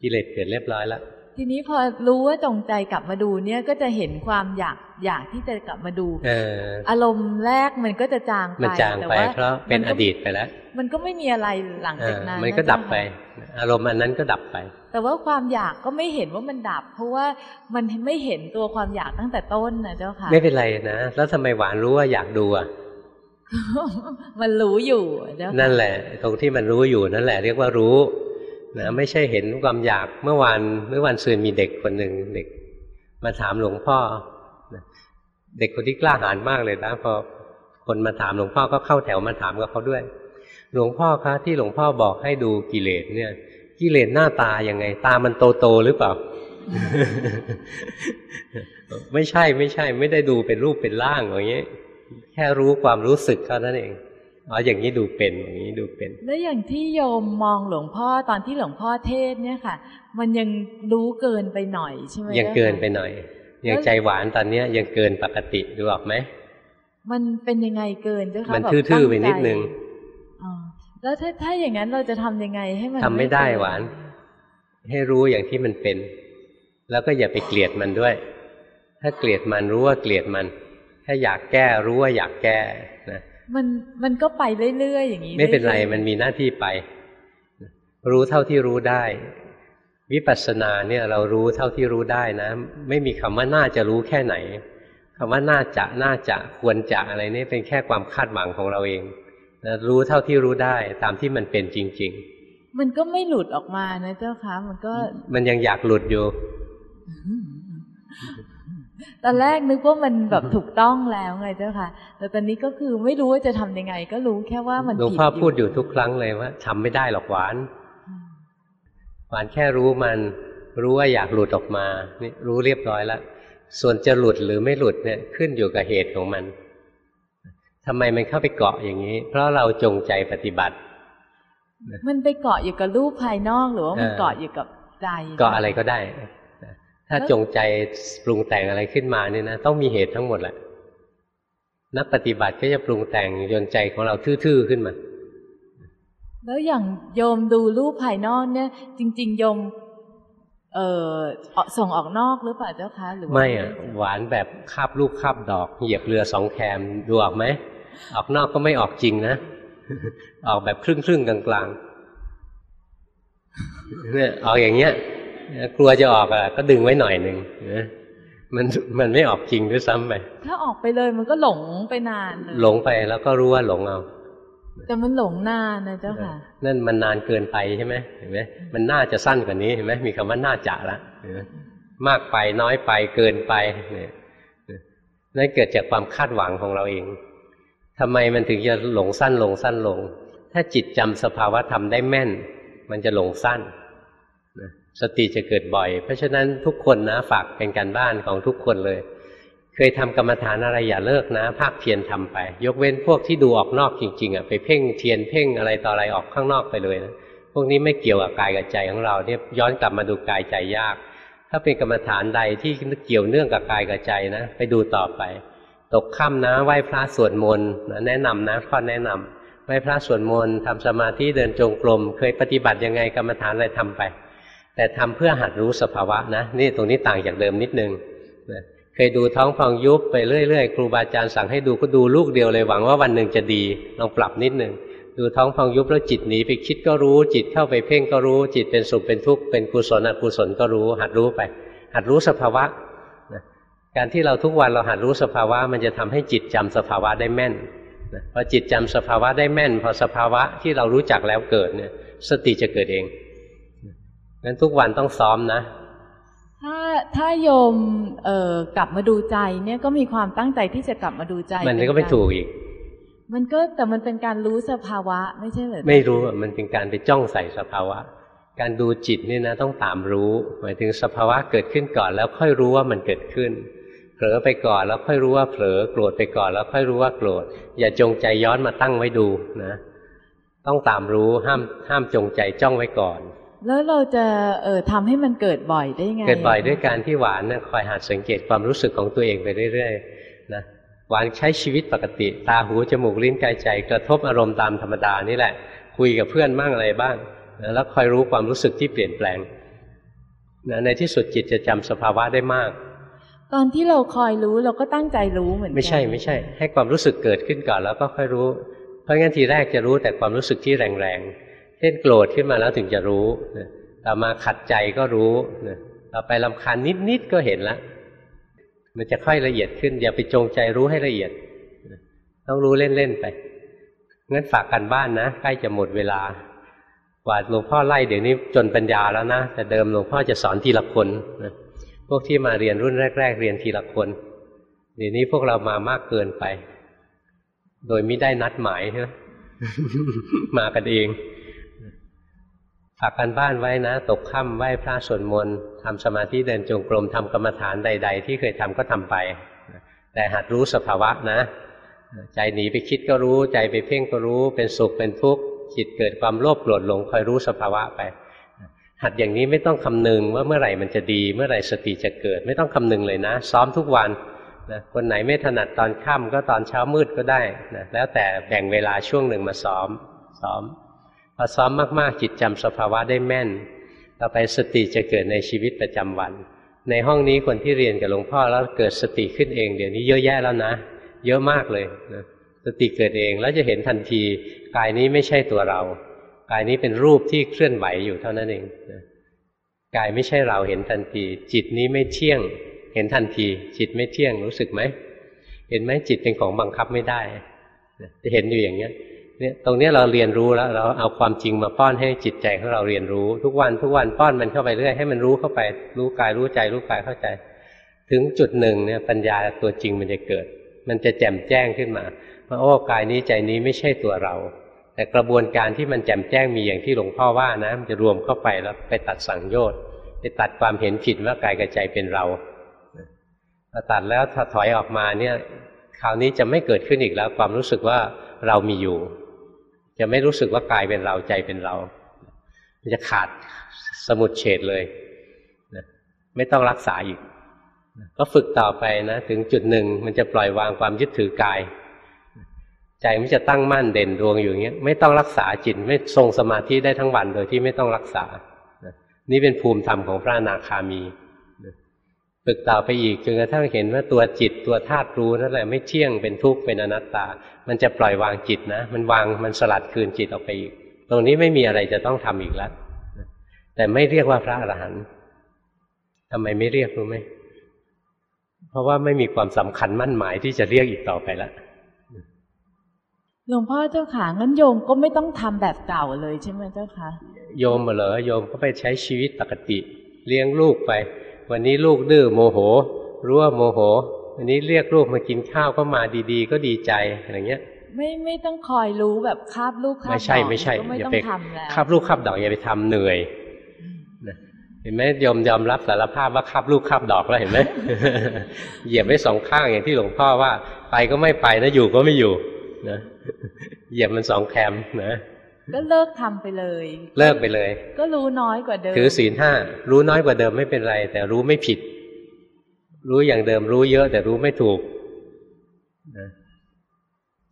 กิเลสเกิดเรียบร้อยแล้ว ทีนี้พอรู้ว่าจงใจกลับมาดูเนี่ยก็จะเห็นความอยากอยากที่จะกลับมาดูเอออารมณ์แรกมันก็จะจางไปมันจางแต่ไปว่เพราะเป็นมัอก็ดีตไปแล้ว มันก็ไม่มีอะไรหลังเอจากอนั้นมันก็นะดับไปเจ้าค่ะอารมณ์อันนั้นก็ดับไป แต่ว่าความอยากก็ไม่เห็นว่ามันดับ เพราะว่ามันไม่เห็นตัวความอยากตั้งแต่ต้นนะเจ้าค่ะ ไม่เป็นไรนะแล้วทำไมหวานรู้ว่าอยากดูอะมันรู้อยู่เจ้าค่ะนั่นแหละ ตรงที่มันรู้อยู่นั่นแหละ เรียกว่ารู้ นะไม่ใช่เห็นความอยากเมื่อวานเมื่อวันซืนมีเด็กคนหนึ่งเด็ก มาถามหลวงพ่อนะเด็กคนที่กล้าหาญมากเลยนะพอคนมาถามหลวงพ่อก็เข้าแถวมาถามกับเขาด้วย หลวงพ่อคะที่หลวงพ่อบอกให้ดูกิเลสเนี่ย กิเลสหน้าตายังไง ตามันโตโตหรือเปล่า ไม่ใช่ไม่ใช่ ไม่ได้ดูเป็นรูปเป็นร่างอย่างนี้แค่รู้ความรู้สึกเท่านั้นเอง อ๋ออย่างนี้ดูเป็นอย่างนี้ดูเป็น แล้วอย่างที่โยมมองหลวงพ่อตอนที่หลวงพ่อเทศน์เนี่ยค่ะ มันยังรู้เกินไปหน่อยใช่ไหมยังจ้าค่ะเกินไปหน่อยยังใจหวานตอนเนี้ยยังเกินปกติดูออกไหมมันเป็นยังไงเกินเจ้าค่ะมันแบบทื่อๆไปตั้งใจนิดนึงอ๋อแล้วถ้าถ้าอย่างนั้นเราจะทำยังไงให้มันทำไม่ได้เกิหวาน ให้รู้อย่างที่มันเป็น แล้วก็อย่าไปเกลียดมันด้วย ถ้าเกลียดมันรู้ว่าเกลียดมัน ถ้าอยากแก้รู้ว่าอยากแก้นะ มันมันก็ไปเรื่อยๆอย่างนี้ ไม่เป็นไรอยๆมันมีหน้าที่ไป รู้เท่าที่รู้ได้ วิปัสสนาเนี่ยเรารู้เท่าที่รู้ได้นะ ไม่มีคำว่าน่าจะรู้แค่ไหนคำว่าน่าจะน่าจะควรจะอะไรนี่เป็นแค่ความคาดหวังของเราเองนะรู้เท่าที่รู้ได้ตามที่มันเป็นจริงมันก็ไม่หลุดออกมานะเจ้าค่ะมันก็ๆมันยังอยากหลุดอยู่ ตอนแรกนึกว่ามันแบบถูกต้องแล้วไงเจ้าค่ะ แต่ตอนนี้ก็คือไม่รู้ว่าจะทำยังไง ก็รู้แค่ว่ามันหลวงผิดพ่อพูดอยู่ทุกครั้งเลยว่าทำไม่ได้หรอกหวานอืมหวานแค่รู้มันรู้ว่าอยากหลุดออกมานี่รู้เรียบร้อยแล้วส่วนจะหลุดหรือไม่หลุดเนี่ยขึ้นอยู่กับเหตุของมันทำไมมันเข้าไปเกาะอย่างนี้ เพราะเราจงใจปฏิบัติ มันไปเกาะอยู่กับรูปภายนอกหรือว่ามันเออเกาะอยู่กับใจ เกาะอะไรก็ได้ ถ้าจงใจปรุงแต่งอะไรขึ้นมาเนี่ยนะต้องมีเหตุทั้งหมดแหละนักปฏิบัติก็จะปรุงแต่งจนใจของเราทื่อๆขึ้นมา แล้วอย่างโยมดูรูปภายนอกเนี่ย จริง ๆ โยม เอ่อออกส่งออกนอกหรือเปล่าเจ้าคะหรือว่าไม่อะหวานแบบคาบลูกคาบดอก เหยียบเรือสองแคมดูออกไหมออกนอกก็ไม่ออกจริงนะออกแบบครึ่งครึ่งๆกลางกลางๆเนี่ยออกอย่างเงี้ย กลัวจะออกอะ ก็ดึงไว้หน่อยหนึ่งนะมันมันไม่ออกจริงด้วยซ้ำไป ถ้าออกไปเลยมันก็หลงไปนานเลยหลงไปแล้วก็รู้ว่าหลงเอา แต่มันหลงนานนะเจ้าค่ะ นั่นมันนานเกินไปใช่ไหมเห็นไหมมันน่าจะสั้นกว่านี้เห็นไหมมีคำว่าน่าจะละเห็นไหมมากไปน้อยไปเกินไปเนี่ยนั่นเกิดจากความคาดหวังของเราเองทำไมมันถึงจะหลงสั้นลงสั้นลง ถ้าจิตจำสภาวะธรรมได้แม่น มันจะหลงสั้นนะ สติจะเกิดบ่อย เพราะฉะนั้นทุกคนนะฝากเป็นการบ้านของทุกคนเลย เคยทำกรรมฐานอะไรอย่าเลิกนะ ภาคเพียรทำไป ยกเว้นพวกที่ดูออกนอกจริงๆอะไปเพ่งเทียนเพ่งอะไรต่ออะไรออกข้างนอกไปเลยนะพวกนี้ไม่เกี่ยวกับกายกับใจของเราเนี่ยย้อนกลับมาดูกายใจยาก ถ้าเป็นกรรมฐานใดที่เกี่ยวเนื่องกับกายกับใจนะ ไปดูต่อไป ตกค่ำนะไหว้พระสวดมนต์นะแนะนำนะข้อแนะนำไหว้พระสวดมนต์ทำสมาธิเดินจงกรมเคยปฏิบัติยังไงกรรมฐานอะไรทำไป แต่ทำเพื่อหัดรู้สภาวะนะนี่ตรงนี้ต่างจากเดิมนิดนึงนะเคยดูท้องฟองยุบไปเรื่อยๆครูบาอาจารย์สั่งให้ดูก็ดูลูกเดียวเลยหวังว่าวันหนึ่งจะดีลองปรับนิดนึงดูท้องฟองยุบแล้วจิตหนีไปคิดก็รู้ จิตเข้าไปเพ่งก็รู้ จิตเป็นสุขเป็นทุกข์เป็นกุศลอกุศลก็รู้ หัดรู้ไป หัดรู้สภาวะนะการที่เราทุกวันเราหัดรู้สภาวะ มันจะทำให้จิตจำสภาวะได้แม่นนะพอจิตจำสภาวะได้แม่น พอสภาวะที่เรารู้จักแล้วเกิดเนี่ยสติจะเกิดเอง งั้นทุกวันต้องซ้อมนะ ถ้าถ้าโยมเอ่อกลับมาดูใจเนี่ยก็มีความตั้งใจที่จะกลับมาดูใจ มันก็ไม่ถูกอีก มันก็แต่มันเป็นการรู้สภาวะไม่ใช่เหรอไม่รู้มันเป็นการไปจ้องใส่สภาวะ การดูจิตนี่นะ ต้องตามรู้ หมายถึงสภาวะเกิดขึ้นก่อน แล้วค่อยรู้ว่ามันเกิดขึ้นเผลอไปก่อนแล้วค่อยรู้ว่าเผลอโกรธไปก่อนแล้วค่อยรู้ว่าโกรธ อย่าจงใจย้อนมาตั้งไว้ดูนะ ต้องตามรู้ห้ามห้ามจงใจจ้องไว้ก่อน แล้วเราจะเอ่อทำให้มันเกิดบ่อยได้ไง เกิดบ่อยด้วยการที่หวานนะคอยหัดสังเกตความรู้สึกของตัวเองไปเรื่อยๆนะหวานใช้ชีวิตปกติ ตาหูจมูกลิ้นกายใจ กระทบอารมณ์ตามธรรมดานี่แหละ คุยกับเพื่อนบ้างอะไรบ้างนะแล้วคอยรู้ความรู้สึกที่เปลี่ยนแปลงนะในที่สุดจิตจะจำสภาวะได้มาก ตอนที่เราคอยรู้เราก็ตั้งใจรู้เหมือนกันไม่ใช่ไม่ใช่ ให้ความรู้สึกเกิดขึ้นก่อนแล้วก็ค่อยรู้ เพราะงั้นทีแรกจะรู้แต่ความรู้สึกที่แรงๆ เช่นโกรธขึ้นมาแล้วถึงจะรู้นะต่อมาขัดใจก็รู้นะต่อไปลำคาญนิดๆก็เห็นละ มันจะค่อยละเอียดขึ้น อย่าไปจงใจรู้ให้ละเอียด ต้องรู้เล่นๆไป งั้นฝากกันบ้านนะใกล้จะหมดเวลากว่าหลวงพ่อไล่เดี๋ยวนี้จนปัญญาแล้วนะ แต่เดิมหลวงพ่อจะสอนทีละคนนะพวกที่มาเรียนรุ่นแรก ๆ เรียนทีละคน เดี๋ยวนี้พวกเรามามากเกินไป โดยไม่ได้นัดหมายนะมากันเอง ฝากกันบ้านไว้นะ ตกค่ำไหว้พระสวดมนต์ทำสมาธิเดินจงกรมทำกรรมฐานใด ๆ ที่เคยทำก็ทำไป แต่หัดรู้สภาวะนะ ใจหนีไปคิดก็รู้ ใจไปเพ่งก็รู้ เป็นสุขเป็นทุกข์จิตเกิดความโลภโกรธหลงคอยรู้สภาวะไป หัดอย่างนี้ไม่ต้องคำนึงว่าเมื่อไหร่มันจะดี เมื่อไหร่สติจะเกิด ไม่ต้องคำนึงเลยนะ ซ้อมทุกวันนะคนไหนไม่ถนัดตอนค่ำก็ตอนเช้ามืดก็ได้นะแล้วแต่แบ่งเวลาช่วงหนึ่งมาซ้อมซ้อม พอซ้อมมากๆ จิตจำสภาวะได้แม่น ต่อไปสติจะเกิดในชีวิตประจำวัน ในห้องนี้คนที่เรียนกับหลวงพ่อแล้วเกิดสติขึ้นเอง เดี๋ยวนี้เยอะแยะแล้วนะ เยอะมากเลยนะสติเกิดเองแล้วจะเห็นทันทีกายนี้ไม่ใช่ตัวเรา กายนี้เป็นรูปที่เคลื่อนไหวอยู่เท่านั้นเองนะกายไม่ใช่เราเห็นทันที จิตนี้ไม่เที่ยง เห็นทันที จิตไม่เที่ยงรู้สึกไหมเห็นไหมจิตเป็นของบังคับไม่ได้จะเห็นอยู่อย่างเนี้ย เนี่ยตรงนี้เราเรียนรู้แล้ว เราเอาความจริงมาป้อนให้จิตใจของเราเรียนรู้ ทุกวันทุกวันป้อนมันเข้าไปเรื่อยให้มันรู้เข้าไปรู้กายรู้ใจรู้กายเข้าใจ ถึงจุดหนึ่งเนี่ยปัญญาตัวจริงมันจะเกิด มันจะแจ่มแจ้งขึ้นมาว่าโอ้กายนี้ใจนี้ไม่ใช่ตัวเรา แต่กระบวนการที่มันแจ่มแจ้งมีอย่างที่หลวงพ่อว่านะมันจะรวมเข้าไปแล้วไปตัดสังโยชน์ไปตัดความเห็นผิดว่ากายกับใจเป็นเราพอตัดแล้วถถอยออกมาเนี่ย คราวนี้จะไม่เกิดขึ้นอีกแล้ว ความรู้สึกว่าเรามีอยู่ จะไม่รู้สึกว่ากายเป็นเราใจเป็นเรา มันจะขาดสมุดเฉดเลยนะไม่ต้องรักษาอีกก็ฝึกต่อไปนะถึงจุดหนึ่งมันจะปล่อยวางความยึดถือกาย ใจมันจะตั้งมั่นเด่นดวงอยู่เงี้ยไม่ต้องรักษาจิตไม่ทรงสมาธิได้ทั้งวันโดยที่ไม่ต้องรักษา นี่เป็นภูมิธรรมของพระอนาคามี ฝึกต่อไปอีกจนกระทั่งเห็นว่าตัวจิตตัวธาตุรู้นั่นแหละไม่เที่ยงเป็นทุกข์เป็นอนัตตา มันจะปล่อยวางจิตนะ มันวางมันสลัดคืนจิตออกไปอีก ตรงนี้ไม่มีอะไรจะต้องทำอีกแล้วแต่ไม่เรียกว่าพระอรหันต์ทำไมไม่เรียกรู้ไหมเพราะว่าไม่มีความสำคัญมั่นหมายที่จะเรียกอีกต่อไปแล้วหลวงพ่อเจ้าค่ะงั้นโยมก็ไม่ต้องทำแบบเก่าเลยใช่ไหมเจ้าค่ะโยมเหรอโยมก็ไปใช้ชีวิตปกติ เลี้ยงลูกไป วันนี้ลูกดื้อโมโห รู้ว่าโมโห วันนี้เรียกลูกมากินข้าวก็มาดีๆ ก็ดีใจอะไรเงี้ย ไม่ไม่ต้องคอยรู้แบบคาบลูกคาบไม่ใช่ดอกไม่ใช่ก็ไม่อย่าต้องไปทำแล้วคาบลูกคาบดอกอย่าไปทำเหนื่อยนะไปห็นไหมยอมยอมรับสารภาพว่าคับลูกคับดอกแล้วเห็นไหมเหยียบไว้สองข้างอย่างที่หลวงพ่อว่า ไปก็ไม่ไปนะอยู่ก็ไม่อยู่นะเหยียบมันสองแคมนะ ก็เลิกทำไปเลย เลิกไปเลย ก็รู้น้อยกว่าเดิม ถือศีลห้ารู้น้อยกว่าเดิมไม่เป็นไร แต่รู้ไม่ผิด รู้อย่างเดิมรู้เยอะแต่รู้ไม่ถูกนะ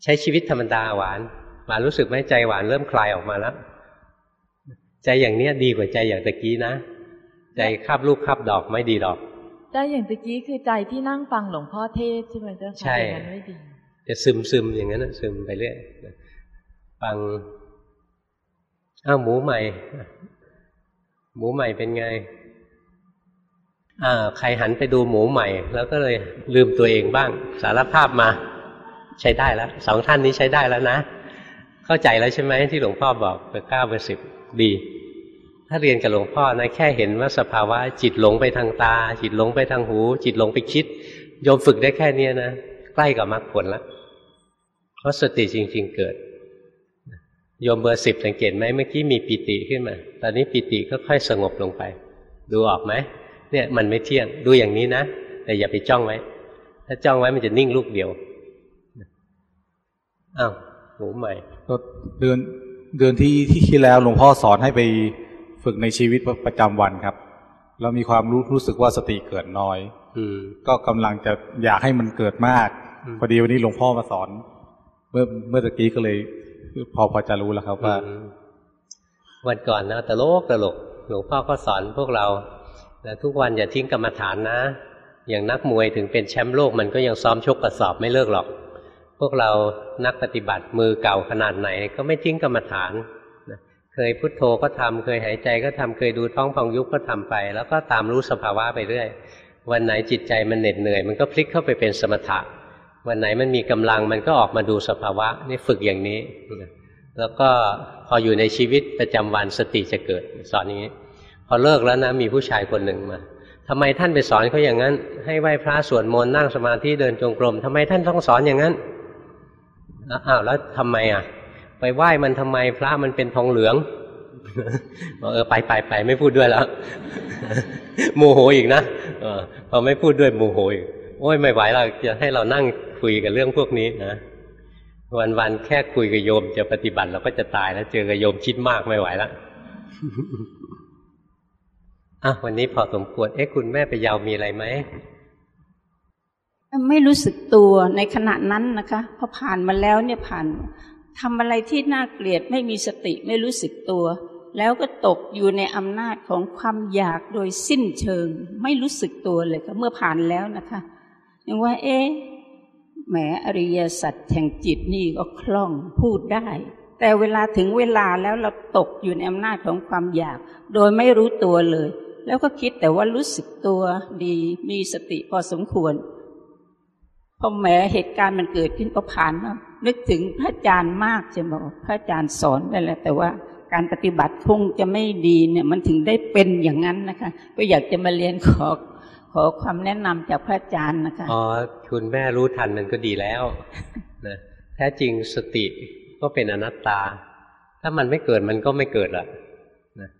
ใช้ชีวิตธรรมดาหวานหวานรู้สึกไหมใจหวานเริ่มคลายออกมาแล้วใจอย่างเนี้ยดีกว่าใจอย่างตะกี้นะ ใจคาบลูกคาบดอกไม่ดีดอกใจอย่างตะกี้คือใจที่นั่งฟังหลวงพ่อเทศใช่ไหมเจ้าค่ะใช่ไม่ดีจะซึมซึมอย่างนั้นซึมไปเรื่อยฟัง อ้าวหมูใหม่ หมูใหม่เป็นไงอ่าใครหันไปดูหมูใหม่ แล้วก็เลยลืมตัวเองบ้าง สารภาพมา ใช้ได้แล้วสองท่านนี้ใช้ได้แล้วนะ เข้าใจแล้วใช่ไหมที่หลวงพ่อบอกเบอร์เก้าเบอร์สิบดี ถ้าเรียนกับหลวงพ่อนะแค่เห็นว่าสภาวะจิตหลงไปทางตา จิตหลงไปทางหู จิตหลงไปคิดโยมฝึกได้แค่นี้นะ ใกล้กับมรรคผลแล้วเพราะสติจริง ๆ เกิด โยมเบอร์สิบสังเกตไหมเมื่อกี้มีปิติขึ้นมา ตอนนี้ปิติก็ค่อยสงบลงไป ดูออกไหมเนี่ยมันไม่เที่ยงดูอย่างนี้นะ แต่อย่าไปจ้องไว้ ถ้าจ้องไว้มันจะนิ่งลูกเดียวอ้าวหูใหม่ก็เดือนเดือนที่ที่ที่แล้วหลวงพ่อสอนให้ไปฝึกในชีวิตประจำวันครับ เรามีความรู้รู้สึกว่าสติเกิดน้อย อืก็กำลังจะอยากให้มันเกิดมาก พอดีวันนี้หลวงพ่อมาสอน เมื่อเมื่อตะกี้ก็เลย พอพอจะรู้แล้วครับว่าวันก่อนนะตลกตลกหลวงพ่อก็สอนพวกเราแต่ทุกวันอย่าทิ้งกรรมฐานนะ อย่างนักมวยถึงเป็นแชมป์โลกมันก็ยังซ้อมชกกระสอบไม่เลิกหรอก พวกเรานักปฏิบัติมือเก่าขนาดไหน ก็ไม่ทิ้งกรรมฐานเคยพุทโธก็ทำเคยหายใจก็ทำเคยดูท้องพองยุบก็ทำไป แล้วก็ตามรู้สภาวะไปเรื่อย วันไหนจิตใจมันเหน็ดเหนื่อย มันก็พลิกเข้าไปเป็นสมถะ วันไหนมันมีกำลังมันก็ออกมาดูสภาวะนี่ฝึกอย่างนี้ แล้วก็พออยู่ในชีวิตประจำวันสติจะเกิดสอนอย่างนี้ พอเลิกแล้วนะมีผู้ชายคนหนึ่งมาทำไมท่านไปสอนเขาอย่างนั้น ให้ไหว้พระสวดมนต์นั่งสมาธิเดินจงกรมทำไมท่านต้องสอนอย่างนั้นอ้าวแล้วทำไมอะ ไปไหว้มันทำไมพระมันเป็นทองเหลืองบอกเออไปไปไปไม่พูดด้วยแล้วโมโหอีกนะอพอไม่พูดด้วยโมโหอีก อ้ยไม่ไหวแล้วจะให้เรานั่งคุยกับเรื่องพวกนี้นะวันวันแค่คุยกับโยมจะปฏิบัติเราก็จะตายแล้วเจอกับโยมคิดมากไม่ไหวแล้วอะวันนี้พอสมควรเอ๊ะคุณแม่ไปยาวมีอะไรไหมไม่รู้สึกตัวในขณะนั้นนะคะพอผ่านมาแล้วเนี่ยผ่านทำอะไรที่น่าเกลียดไม่มีสติไม่รู้สึกตัว แล้วก็ตกอยู่ในอำนาจของความอยากโดยสิ้นเชิง ไม่รู้สึกตัวเลยค่ะเมื่อผ่านแล้วนะคะ ยังว่า เอ๊ะแหมอริยสัจแห่งจิตนี่ก็คล่องพูดได้ แต่เวลาถึงเวลาแล้วเราตกอยู่ในอำนาจของความอยาก โดยไม่รู้ตัวเลย แล้วก็คิดแต่ว่ารู้สึกตัวดีมีสติพอสมควรพอแหมเหตุการณ์มันเกิดขึ้นก็ผ่านมานึกถึงพระอาจารย์มากจะบอกพระอาจารย์สอนไปแล้วแต่ว่าการปฏิบัติคงจะไม่ดีเนี่ยมันถึงได้เป็นอย่างนั้นนะคะ ก็อยากจะมาเรียนขอ ขอความแนะนำจากพระอาจารย์นะคะอ๋อคุณแม่รู้ทันมันก็ดีแล้วนะแท้จริงสติก็เป็นอนัตตา ถ้ามันไม่เกิดมันก็ไม่เกิดละนะ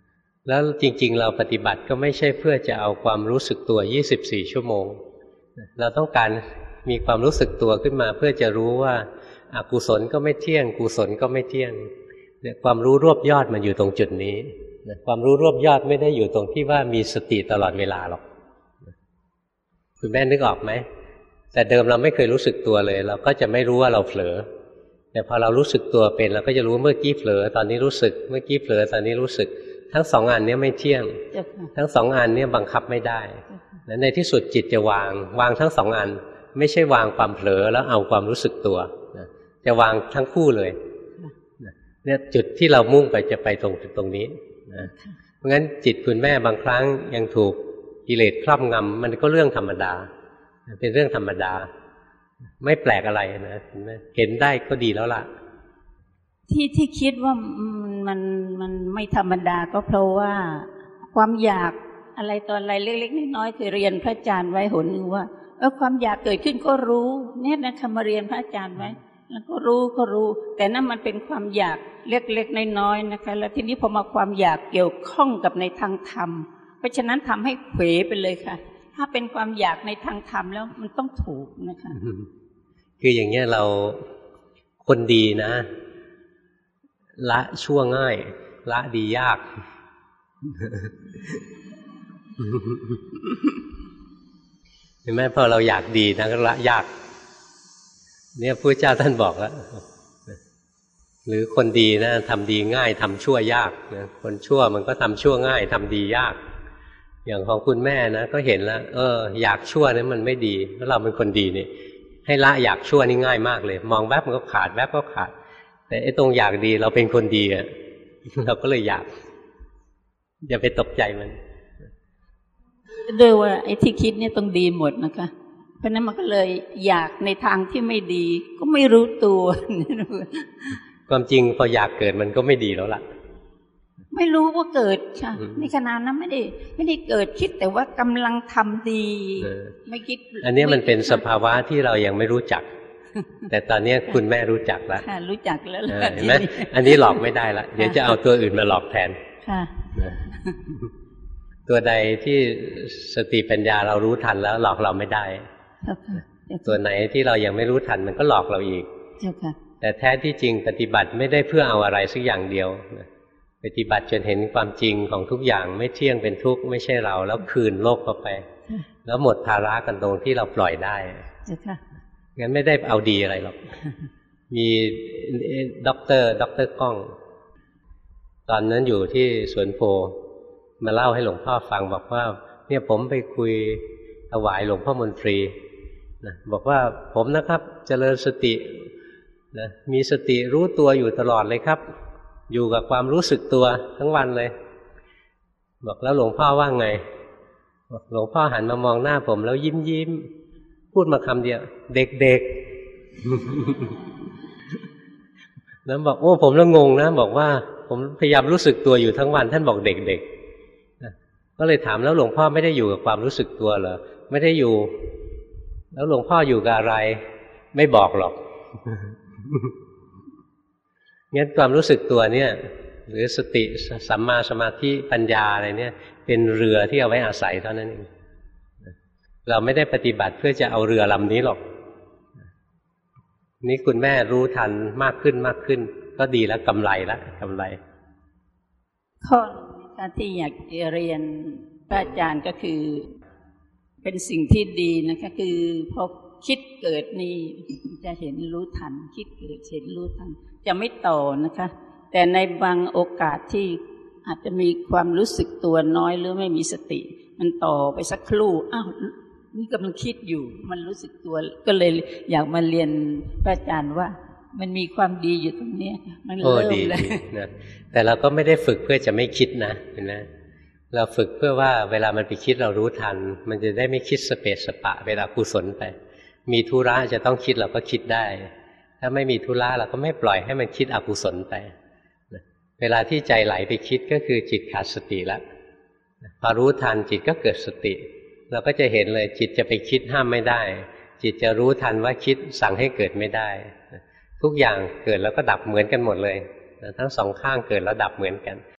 แล้วจริง ๆ เราปฏิบัติก็ไม่ใช่เพื่อจะเอาความรู้สึกตัว 24 ชั่วโมง เราต้องการมีความรู้สึกตัวขึ้นมาเพื่อจะรู้ว่าอากุศลก็ไม่เที่ยง กุศลก็ไม่เที่ยงเนี่ยความรู้รวบยอดมันอยู่ตรงจุดนี้ ความรู้รวบยอดไม่ได้อยู่ตรงที่ว่ามีสติตลอดเวลาหรอก คุณแม่นึกออกไหมแต่เดิมเราไม่เคยรู้สึกตัวเลย เราก็จะไม่รู้ว่าเราเผลอแต่พอเรารู้สึกตัวเป็น เราก็จะรู้เมื่อกี้เผลอตอนนี้รู้สึก เมื่อกี้เผลอตอนนี้รู้สึก ทั้งสองอันนี้ไม่เที่ยง ทั้งสองอันนี้บังคับไม่ได้ในที่สุดจิตจะวาง วางทั้งสองอัน ไม่ใช่วางความเผลอแล้วเอาความรู้สึกตัวจะวางทั้งคู่เลยเนี่ยจุดที่เรามุ่งไปจะไปตรงจุดตรงนี้นะเพราะงั้นจิตคุณแม่บางครั้งยังถูก กิเลสครอบงำมันก็เรื่องธรรมดา เป็นเรื่องธรรมดา ไม่แปลกอะไรนะเห็นได้ก็ดีแล้วล่ะ ที่ที่คิดว่ามันมันไม่ธรรมดาก็เพราะว่าความอยากอะไรตอนอะไรเล็กๆน้อยๆเคยเรียนพระอาจารย์ไว้หนนึงว่าเออความอยากเกิดขึ้นก็รู้เนี่ยนะคะมาเรียนพระอาจารย์ไว้แล้วก็รู้ก็รู้ แต่นั่นมันเป็นความอยากเล็กๆน้อยๆนะคะ แล้วทีนี้พอมาความอยากเกี่ยวข้องกับในทางธรรม ราะฉะนั้นทำให้เขวไปเลยค่ะ ถ้าเป็นความอยากในทางธรรมแล้วมันต้องถูกนะคะ คืออย่างเงี้ยเราคนดีนะ ละชั่วง่าย ละดียาก เห็นไหมพอเราอยากดีนะก็ละยาก เนี่ยพระเจ้าท่านบอกแล้วหรือคนดีนะทำดีง่ายทำชั่วยากนะคนชั่วมันก็ทำชั่วง่ายทำดียาก อย่างของคุณแม่นะก็เห็นแล้ว เออ อยากชั่วนี่มันไม่ดีแล้วเราเป็นคนดีนี่ ให้ละอยากชั่วนี่ง่ายมากเลย มองแวบมันก็ขาดแวบก็ขาด แต่ไอ้ตรงอยากดีเราเป็นคนดีอะเราก็เลยอยาก อย่าไปตกใจมันด้วยว่าไอ้ที่คิดเนี่ยต้องดีหมดนะคะ เพราะนั้นมันก็เลยอยากในทางที่ไม่ดี ก็ไม่รู้ตัว ความจริงพออยากเกิดมันก็ไม่ดีแล้วล่ะ ไม่รู้ว่าเกิดค่ะอืมในขณะนั้นไม่ได้ ไม่ได้เกิดคิดแต่ว่ากำลังทำดีเออไม่คิด อันนี้มันเป็นไคิดสภาวะที่เรายังไม่รู้จัก แต่ตอนนี้คุณแม่รู้จักแล้วค่ะรู้จักแล้วเออล่ะเห็นไหมทีนี้อันนี้หลอกไม่ได้ละเดี๋ยวจะเอาตัวอื่นมาหลอกแทนค่ะนะตัวใดที่สติปัญญาเรารู้ทันแล้วหลอกเราไม่ได้เจ้าค่ะเจ้าตัวไหนที่เรายังไม่รู้ทันมันก็หลอกเราอีกเจ้าค่ะแต่แท้ที่จริงปฏิบัติไม่ได้เพื่อเอาอะไรสักอย่างเดียวนะ ปฏิบัติจนเห็นความจริงของทุกอย่างไม่เที่ยงเป็นทุกข์ไม่ใช่เราแล้วคืนโลกเข้าไปค่ะแล้วหมดภาระกันตรงที่เราปล่อยได้เจ้าค่ะงั้นไม่ได้เอาดีอะไรหรอกมีด็อกเตอร์ด็อกเตอร์ก้อง ตอนนั้นอยู่ที่สวนโพธิ์มาเล่าให้หลวงพ่อฟังบอกว่า เนี่ยผมไปคุยถวายหลวงพ่อมนตรีนะบอกว่าผมนะครับเจริญสตินะมีสติรู้ตัวอยู่ตลอดเลยครับ อยู่กับความรู้สึกตัวทั้งวันเลย บอกแล้วหลวงพ่อว่าไงบอกหลวงพ่อหันมามองหน้าผม แล้วยิ้มยิ้มพูดมาคำเดียว เด็กๆแล้วบอกโอ้ผมแล้วงงนะบอกว่า ผมพยายามรู้สึกตัวอยู่ทั้งวัน ท่านบอกเด็กๆนะก็เลยถามแล้วหลวงพ่อไม่ได้อยู่กับความรู้สึกตัวเหรอไม่ได้อยู่ แล้วหลวงพ่ออยู่กับอะไร ไม่บอกหรอก งั้นความรู้สึกตัวเนี่ย หรือสติสัมมาสมาธิปัญญาอะไรเนี่ย เป็นเรือที่เอาไว้อาศัยเท่านั้นเองเราไม่ได้ปฏิบัติเพื่อจะเอาเรือลำนี้หรอก นี่คุณแม่รู้ทันมากขึ้นมากขึ้น ก็ดีแล้วกำไรแล้วกำไร ข้อนะคะที่อยากเรียนพระอาจารย์ก็คือ เป็นสิ่งที่ดีนะคะคือพอคิดเกิดนี่จะเห็นรู้ทัน คิดเกิดเห็นรู้ทัน จะไม่ต่อนะคะ แต่ในบางโอกาสที่อาจจะมีความรู้สึกตัวน้อยหรือไม่มีสติ มันต่อไปสักครู่อ้าวนี่กำลังคิดอยู่ มันรู้สึกตัวก็เลยอยากมาเรียนพระอาจารย์ว่า มันมีความดีอยู่ตรงเนี้ยค่ะมันโอ้เริ่มดีเลยดีนะแต่เราก็ไม่ได้ฝึกเพื่อจะไม่คิดนะเห็นไหมเราฝึกเพื่อว่าเวลามันไปคิดเรารู้ทัน มันจะได้ไม่คิดสเปสสปะ เวลากุศลไป มีธุระจะต้องคิดเราก็คิดได้ ถ้าไม่มีธุระเราก็ไม่ปล่อยให้มันคิดอกุศลไป เวลาที่ใจไหลไปคิดก็คือจิตขาดสติแล้วพอรู้ทันจิตก็เกิดสติ เราก็จะเห็นเลยจิตจะไปคิดห้ามไม่ได้ จิตจะรู้ทันว่าคิดสั่งให้เกิดไม่ได้ ทุกอย่างเกิดแล้วก็ดับเหมือนกันหมดเลย ทั้งสองข้างเกิดแล้วดับเหมือนกัน